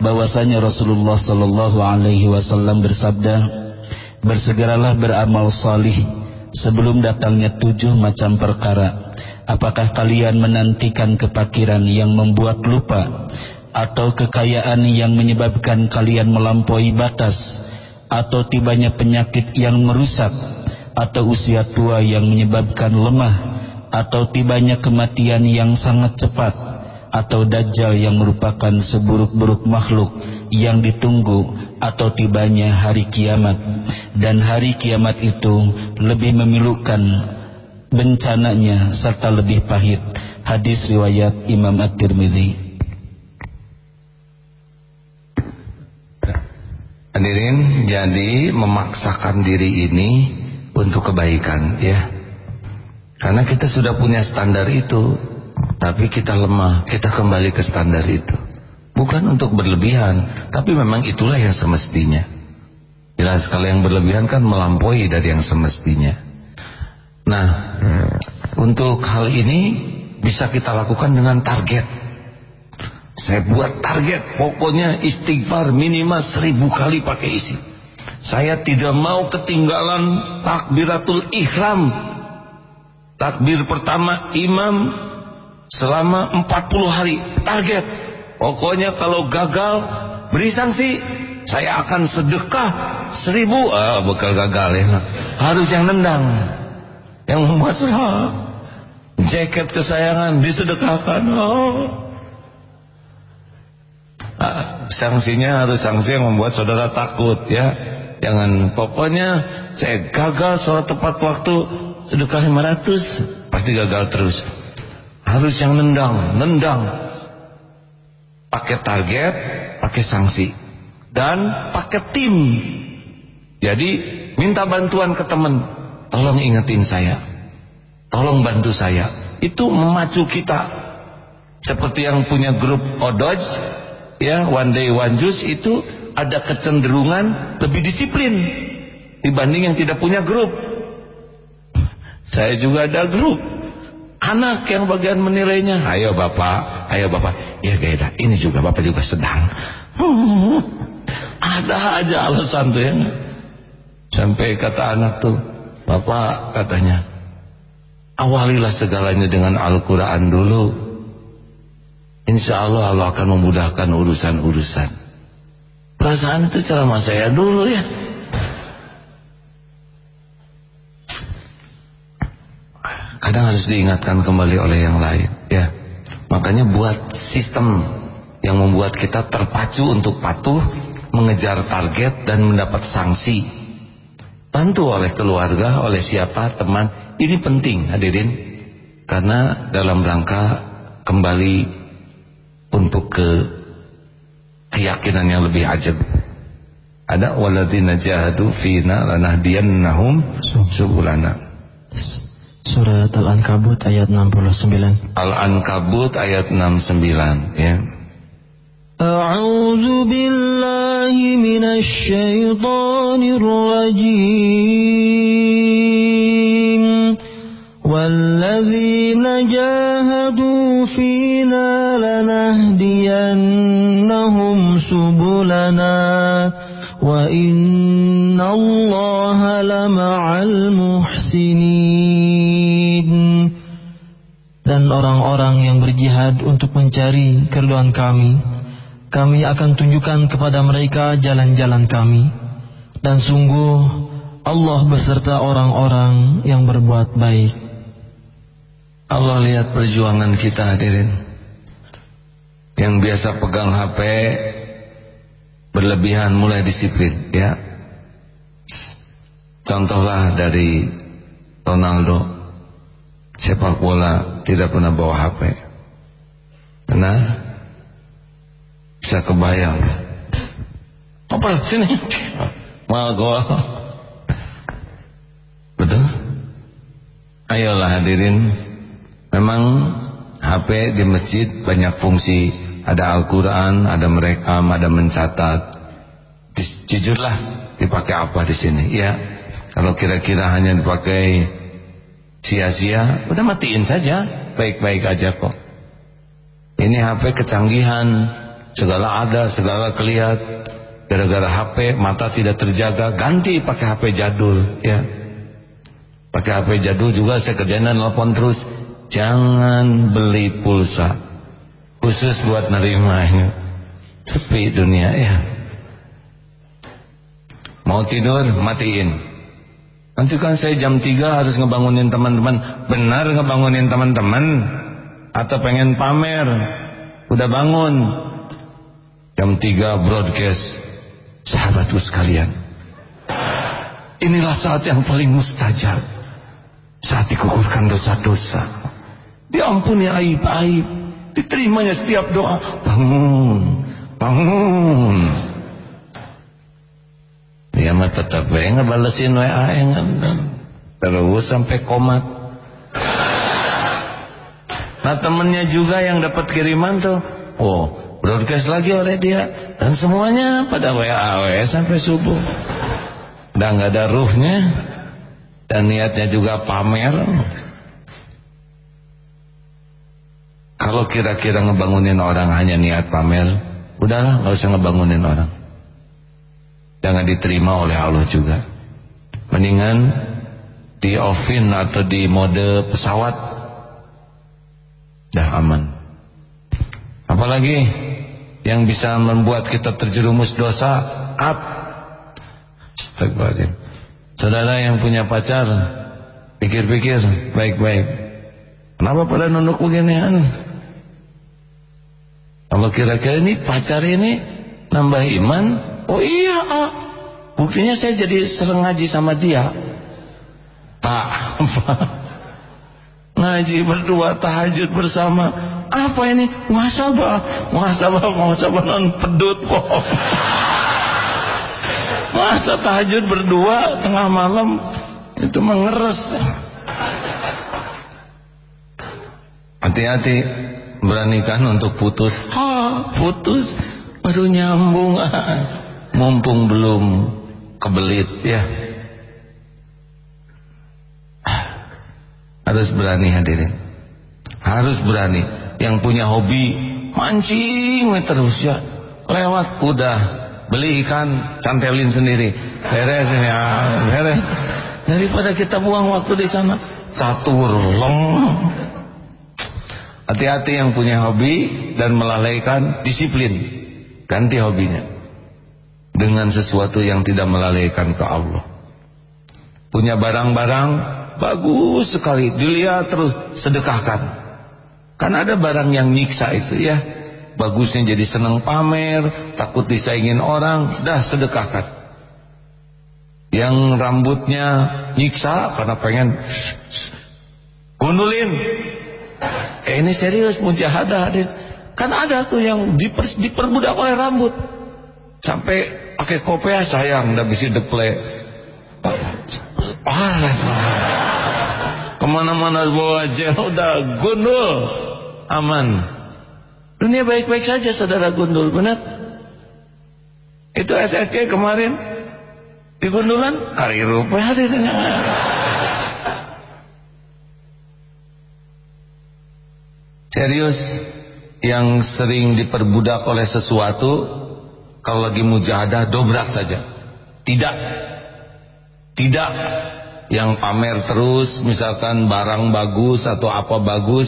bahwasanya Rasulullah sallallahu alaihi wasallam bersabda, "Bersegeralah beramal salih sebelum datangnya tujuh macam perkara. Apakah kalian menantikan kepakiran yang membuat lupa atau kekayaan yang menyebabkan kalian melampaui batas atau tibanya penyakit yang merusak atau usia tua yang menyebabkan lemah atau tibanya kematian yang sangat cepat?" Atau dajjal yang merupakan seburuk-buruk makhluk yang ditunggu atau tibanya hari kiamat. Dan hari kiamat itu lebih memilukan bencananya serta lebih pahit. Hadis riwayat Imam At-Tirmidzi. Hadirin jadi memaksakan diri ini untuk kebaikan ya. Karena kita sudah punya standar itu tapi kita lemah, kita kembali ke standar itu. Bukan untuk berlebihan, tapi memang itulah yang semestinya. Jelas kalau yang berlebihan kan melampaui dari yang semestinya. Nah, untuk hal ini bisa kita lakukan dengan target. Saya buat target, pokoknya istighfar minimal seribu kali pakai isi. Saya tidak mau ketinggalan takbiratul ihram. Takbir pertama imam selama 40 hari target. Pokoknya kalau gagal beri sanksi saya akan sedekah seribu. Ah bekal gagal ya. Harus yang nendang yang membuat surah. Jaket kesayangan disedekahkan. Oh. Ah, sanksinya harus sanksi yang membuat saudara takut ya. Jangan. Pokoknya saya gagal sholat tepat waktu sedekah 500 pasti gagal terus harus yang nendang, nendang. Pakai target, pakai sanksi. Dan pakai tim. Jadi minta bantuan ke teman. Tolong ingetin saya. Tolong bantu saya. Itu memacu kita. Seperti yang punya grup Odoj, ya One Day One Juice itu ada kecenderungan lebih disiplin dibanding yang tidak punya grup. Saya juga ada grup Anak yang bagian menilainya, ayo bapak, ayo bapak. Ya beda, ini juga bapak juga sedang. Hmm, ada aja alasan tuh ya. Sampai kata anak tuh, bapak katanya, awalilah segalanya dengan Al-Quran dulu. Insya Allah Allah akan memudahkan urusan-urusan. Perasaan itu ceramah saya dulu ya. Kadang harus diingatkan kembali oleh yang lain ya. Makanya buat sistem yang membuat kita terpacu untuk patuh mengejar target dan mendapat sanksi. Bantu oleh keluarga oleh siapa teman. Ini penting hadirin. Karena dalam rangka kembali untuk ke keyakinan yang lebih ajab ada waladina jahadu fina lanahdiyannahum subulana Surat Al-Ankabut ayat 69. Al-Ankabut ayat 69 ya. A'udzu billahi minasy syaithanir rajim. Walladzina jahadu fina lanahdiyannahum subulana wa innallaha lama'al muhsinin orang-orang yang berjihad untuk mencari keridhaan kami, kami akan tunjukkan kepada mereka jalan-jalan kami. Dan sungguh Allah beserta orang-orang yang berbuat baik. Allah lihat perjuangan kita hadirin. Yang biasa pegang HP berlebihan mulai disiplin ya. Contohlah dari Ronaldo sepak bola tidak pernah bawa HP. Benar? bisa kebayang. Apa sini? Mau gua. Betul? Ayolah hadirin. Memang HP di masjid banyak fungsi. Ada Al-Quran ada merekam ada mencatat. Jujurlah dipakai apa di sini? Ya kalau kira-kira hanya dipakai sia-sia. Udah matiin saja. Baik-baik aja kok. Ini HP kecanggihan. Segala ada segala kelihat. Gara-gara HP mata tidak terjaga. Ganti pakai HP jadul ya. Pakai HP jadul juga saya kerjanya nelfon terus. Jangan beli pulsa. Khusus buat nerima ini sepi dunia ya. Mau tidur matiin Nanti kan saya jam 3 harus ngebangunin teman-teman. Benar ngebangunin teman-teman? Atau pengen pamer? Udah bangun. Jam 3 broadcast. Sahabatku sekalian. Inilah saat yang paling mustajab. Saat dikukurkan dosa-dosa. Diampuni aib-aib. Diterimanya setiap doa. Bangun. Bangun. Mah tetap bae ngebalesin WA yang terus sampai komat. Nah temennya juga yang dapat kiriman tuh, oh broadcast lagi oleh dia dan semuanya pada WA WA sampai subuh. Udah nggak ada ruhnya dan niatnya juga pamer. Kalau kira-kira ngebangunin orang hanya niat pamer, udahlah nggak usah ngebangunin orang jangan diterima oleh Allah juga. Mendingan di offin atau di mode pesawat. Dah aman. Apalagi yang bisa membuat kita terjerumus dosa up Astagfirullahaladzim. Saudara yang punya pacar pikir-pikir baik-baik. Kenapa pada nunduk beginian kalau kira-kira ini pacar ini nambah iman Oh iya, ah. buktinya saya jadi sering ngaji sama dia. Pak, ngaji berdua tahajud bersama. Apa ini? Muhasabah, muhasabah, muhasabah non pedut kok. Masa tahajud berdua tengah malam itu mengeres. Hati-hati beranikan untuk putus. Ah, putus baru nyambung. Mumpung belum kebelit ya. Harus berani hadirin. Harus berani. Yang punya hobi mancing terus ya. Lewat udah. Beli ikan cantelin sendiri. Beres ya. Beres. Daripada kita buang waktu di sana catur leng. Hati-hati yang punya hobi dan melalaikan disiplin. Ganti hobinya dengan sesuatu yang tidak melalaikan ke Allah. Punya barang-barang bagus sekali, dilihat terus sedekahkan. Kan ada barang yang nyiksa itu ya. Bagusnya jadi senang pamer, takut disaingin orang, dah sedekahkan. Yang rambutnya nyiksa karena pengen gundulin. Eh ini serius mujahadah. Kan ada tuh yang diper, diperbudak oleh rambut. Sampai pakai kopea sayang. Nggak bisa deple ah ke mana-mana bawa aja. Udah gundul. Aman. Dunia baik-baik saja saudara gundul benar? Itu SSG kemarin. Di gundulan? Hari rupa hari serius yang sering diperbudak oleh sesuatu kalau lagi mujahadah dobrak saja. Tidak. Tidak yang pamer terus misalkan barang bagus atau apa bagus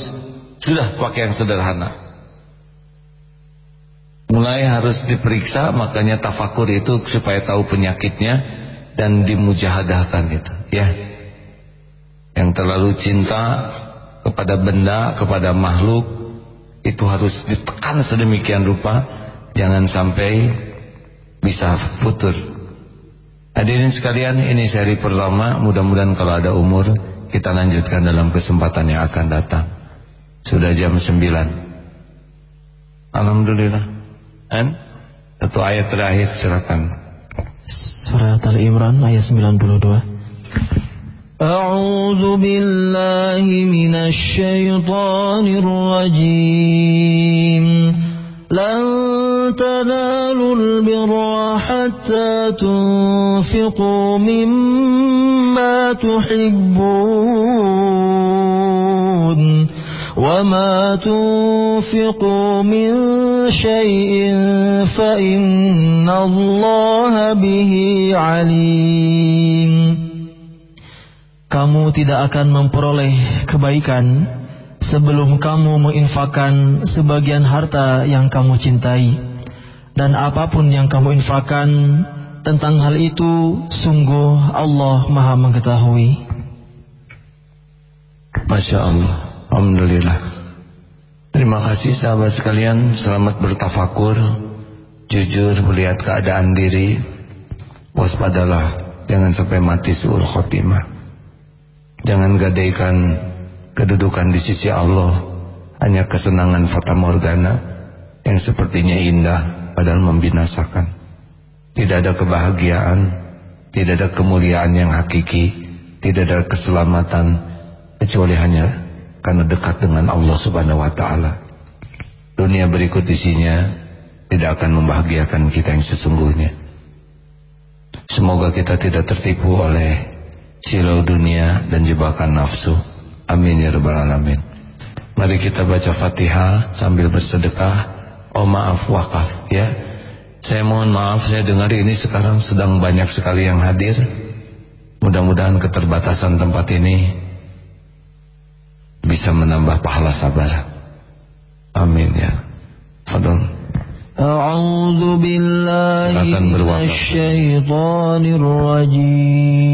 sudah pakai yang sederhana. Mulai harus diperiksa makanya tafakur itu supaya tahu penyakitnya dan dimujahadahkan itu ya. Yang terlalu cinta kepada benda, kepada makhluk itu harus ditekan sedemikian rupa jangan sampai bisa putus. Hadirin sekalian, ini seri pertama. Mudah-mudahan kalau ada umur kita lanjutkan dalam kesempatan yang akan datang. Sudah jam 9. Alhamdulillah. An? Satu ayat terakhir silakan. Surat Al-Imran ayat 92. أعوذ بالله من الشيطان الرجيم لن تنالوا البر حتى تنفقوا مما تحبون وما تنفقوا من شيء فإن الله به عليم. Kamu tidak akan memperoleh kebaikan. Sebelum kamu menginfakkan sebagian harta yang kamu cintai. Dan apa pun yang kamu infakkan tentang hal itu sungguh Allah Maha mengetahui. Masya Allah. Alhamdulillah. Terima kasih sahabat sekalian. Selamat bertafakur. Jujur melihat keadaan diri. Waspadalah Jangan sampai mati suul khotimah. Jangan gadaikan kedudukan di sisi Allah hanya kesenangan fata morgana yang sepertinya indah padahal membinasakan. Tidak ada kebahagiaan, tidak ada kemuliaan yang hakiki, tidak ada keselamatan kecuali hanya karena dekat dengan Allah Subhanahu wa taala. Dunia berikut isinya tidak akan membahagiakan kita yang sesungguhnya. Semoga kita tidak tertipu oleh silau dunia dan jebakan nafsu. Amin ya rabbal alamin. Mari kita baca Fatihah sambil bersedekah. Oh maaf wakaf ya. Saya mohon maaf saya dengar ini sekarang sedang banyak sekali yang hadir. Mudah-mudahan keterbatasan tempat ini bisa menambah pahala sabar. Amin ya. Fadol. أعوذ بالله من الشيطان الرجيم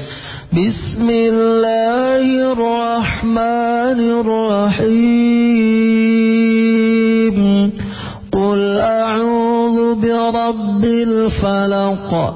بسم الله الرحمن الرحيم. قل أعوذ برب الفلق.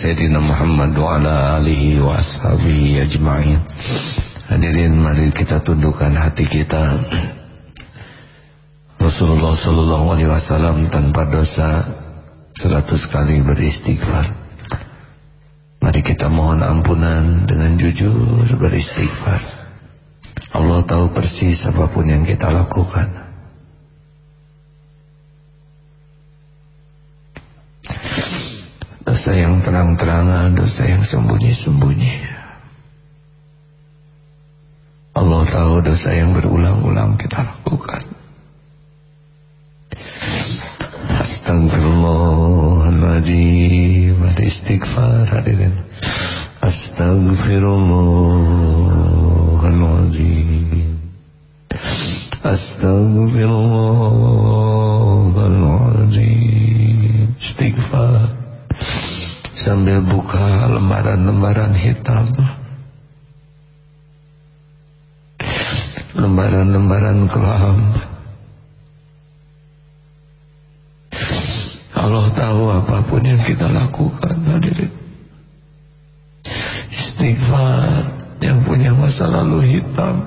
Sayyidina Muhammad wa ala alihi wa ashabihi ajma'in. Hadirin mari kita tundukkan hati kita. Rasulullah Sallallahu Alaihi Wasallam tanpa dosa seratus kali beristighfar. Mari kita mohon ampunan dengan jujur beristighfar. Allah tahu persis apa pun yang kita lakukan. Dosa yang terang-terangan, dosa yang sembunyi-sembunyi. Allah tahu dosa yang berulang-ulang kita lakukan. Astagfirullahaladzim Ada istighfar hadirin. Astagfirullahaladzim Astagfirullahaladzim Istighfar Sambil buka lembaran-lembaran hitam. Lembaran-lembaran kelam. Allah tahu apa pun yang kita lakukan hadirin. Istighfar yang punya masa lalu hitam.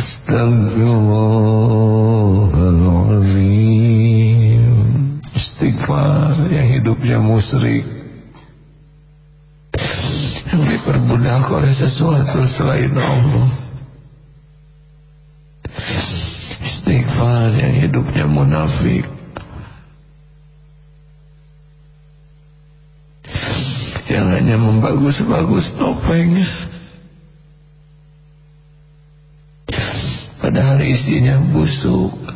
Astagfirullahaladzim Istighfar yang hidupnya musrik yang diperbudak oleh sesuatu selain Allah. Istighfar yang hidupnya munafik. Yang hanya membagus-bagus topengnya. Padahal isinya busuk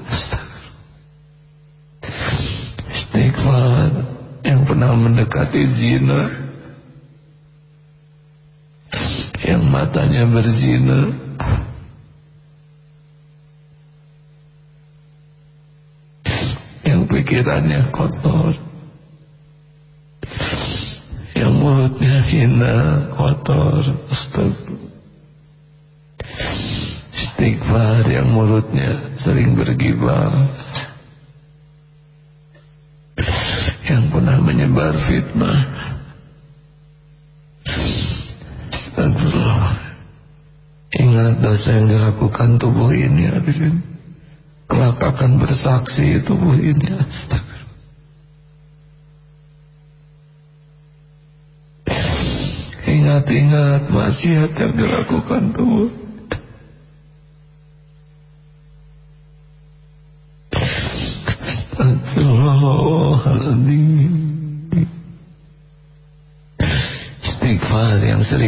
istighfar yang pernah mendekati zina yang matanya berzina. Yang pikirannya kotor. Yang mulutnya hina kotor. Istighfar yang mulutnya sering bergibah yang pernah menyebar fitnah Astagfirullah. Ingat dosa yang dilakukan tubuh ini hadirin. Kelak akan bersaksi tubuh ini. Astagfirullah. Ingat-ingat maksiat yang dilakukan tubuh.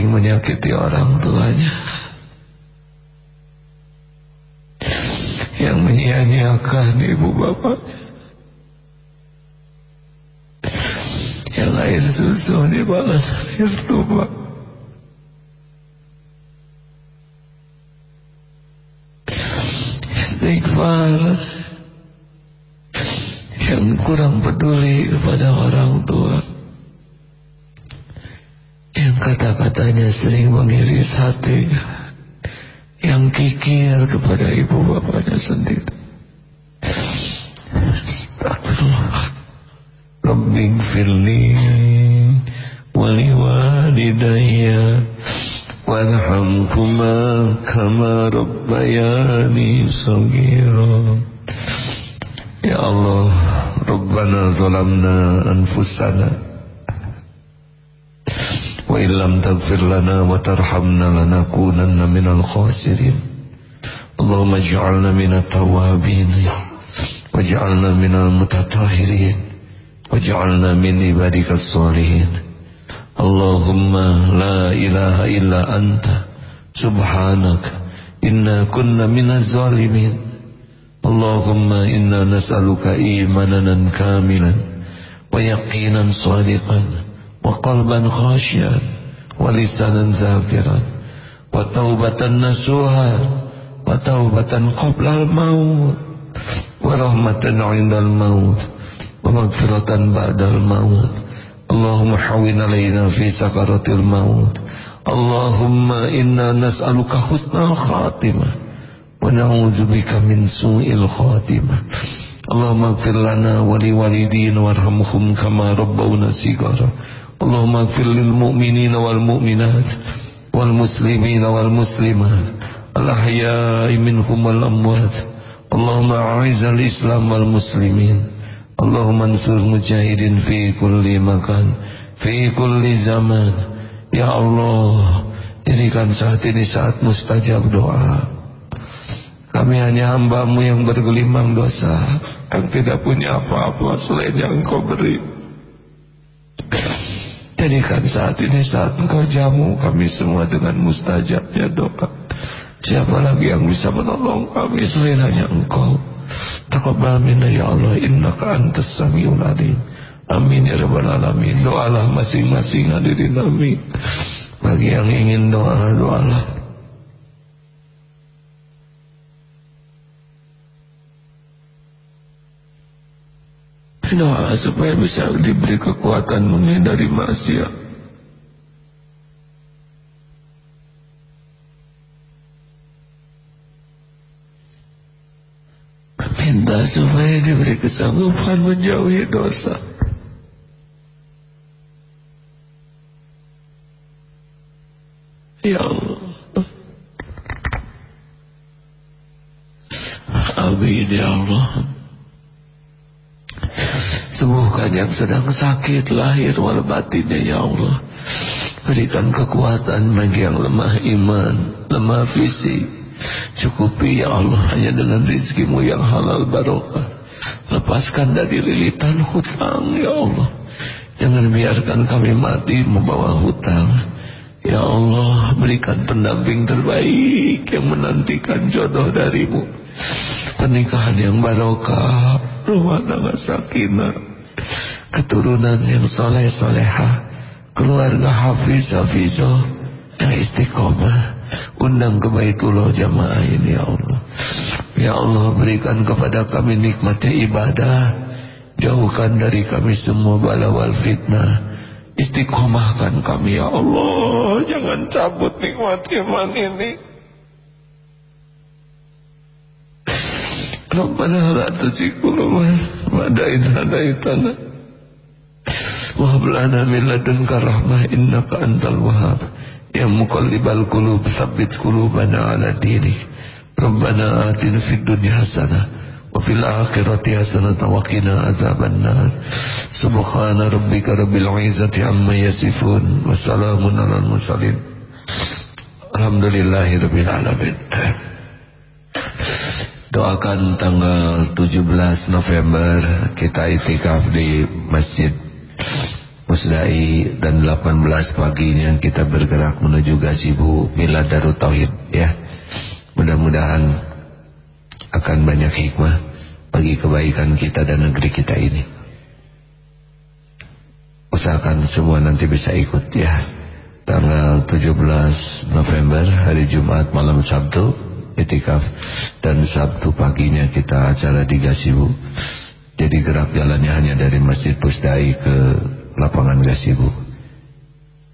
Sering menyakiti orang tuanya. Yang menyia-nyiakan ibu bapaknya. Yang air susu dibalas air tuba. Istighfar yang kurang peduli kepada orang tua kata-katanya sering mengiris hati yang kikir kepada ibu bapaknya sendiri. Astagfirullah. Rabbing firli wali walidayya warhamhuma kama rabbayani saghira. Ya Allah, Rabbana zalamna anfusana وإن لم تغفر لنا وترحمنا لنكونن من الخاسرين. اللهم اجعلنا من التوابين واجعلنا من المتطهرين واجعلنا من عبادك الصالحين. اللهم لا إله إلا أنت سبحانك إنا كنا من الظالمين. اللهم إنا نسألك إيمانا كاملا ويقينا صادقا. وقلبا خاشعا ولسانا ذاكرا وتوبة نسوها وتوبة قبل الموت ورحمة عند الموت ومغفرة بعد الموت اللهم حوين علينا في سكرة الموت اللهم إنا نسألك حسن الخاتمة ونعوذ بك من سوء الخاتمة اللهم اغفر لنا ولوالدينا وارحمهم كما ربونا صغارا اللهم اغفر للمؤمنين والمؤمنات والمسلمين والمسلمات الأحياء منهم والأموات اللهم أعز الإسلام والمسلمين اللهم انصر مجاهدين في كل مكان في كل zaman Ya Allah Jadikan saat ini saat mustajab doa Kami hanya hambamu yang bergelimang dosa Yang tidak punya apa-apa selain yang engkau beri Jadikan saat ini saat engkau jamu kami semua dengan mustajabnya doa. Siapa lagi yang bisa menolong kami selain hanya engkau? Taqabbal minna ya Allah innaka antas samiul alim. Amin ya rabbal alamin. Doalah masing-masing hadirin amin. Bagi yang ingin doa doalah doa supaya bisa diberi kekuatan menghindari maksiat. Minta supaya diberi kesanggupan menjauhi dosa. Ya Allah. Amin ya Allah. Sembuhkan yang sedang sakit lahir wal batinnya ya Allah. Berikan kekuatan bagi yang lemah iman, lemah fisik. Cukupi ya Allah hanya dengan rizkimu yang halal barokah. Lepaskan dari lilitan hutang ya Allah. Jangan biarkan kami mati membawa hutang. Ya Allah berikan pendamping terbaik yang menantikan jodoh darimu. Pernikahan yang barokah, rumah tangga sakinah, keturunan yang soleh soleha. Keluarga hafiz hafizah yang istiqomah. Undang ke baitullah jamaah ini ya Allah. Ya Allah berikan kepada kami nikmatnya ibadah. Jauhkan dari kami semua bala wal fitnah. Istiqomahkan kami ya Allah. Jangan cabut nikmat iman ini Rabbana la tuzigh qulubana ba'da idh hadaytana wa hab lana min ladunka rahmah innaka antal wahhab. Ya muqallibal qulub tsabbit qulubana ala dinik Rabbana atina fid dunya hasanah wa fil akhirati hasanah wa qina adzabannar subhana rabbika rabbil izzati amma yasifun wa salamun alal mursalin. Alhamdulillahi rabbil alamin Doakan tanggal 17 November kita itikaf di Masjid Musdai dan 18 paginya kita bergerak menuju Gasibu Mila Darut Tauhid ya. Mudah-mudahan akan banyak hikmah bagi kebaikan kita dan negeri kita ini. Usahakan semua nanti bisa ikut ya. Tanggal 17 November hari Jumat malam Sabtu etikaf dan Sabtu paginya kita acara di Gasibu. Jadi gerak jalannya hanya dari Masjid Pusdai ke lapangan Gasibu.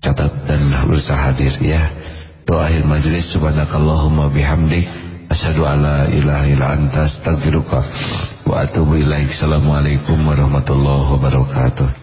Catat dan berusaha hadir ya. Doa akhir majlis subhanakallahumma bihamdik asyhadu alla ilaha illa anta astaghfiruka wa atubu ilaik. Assalamualaikum warahmatullahi wabarakatuh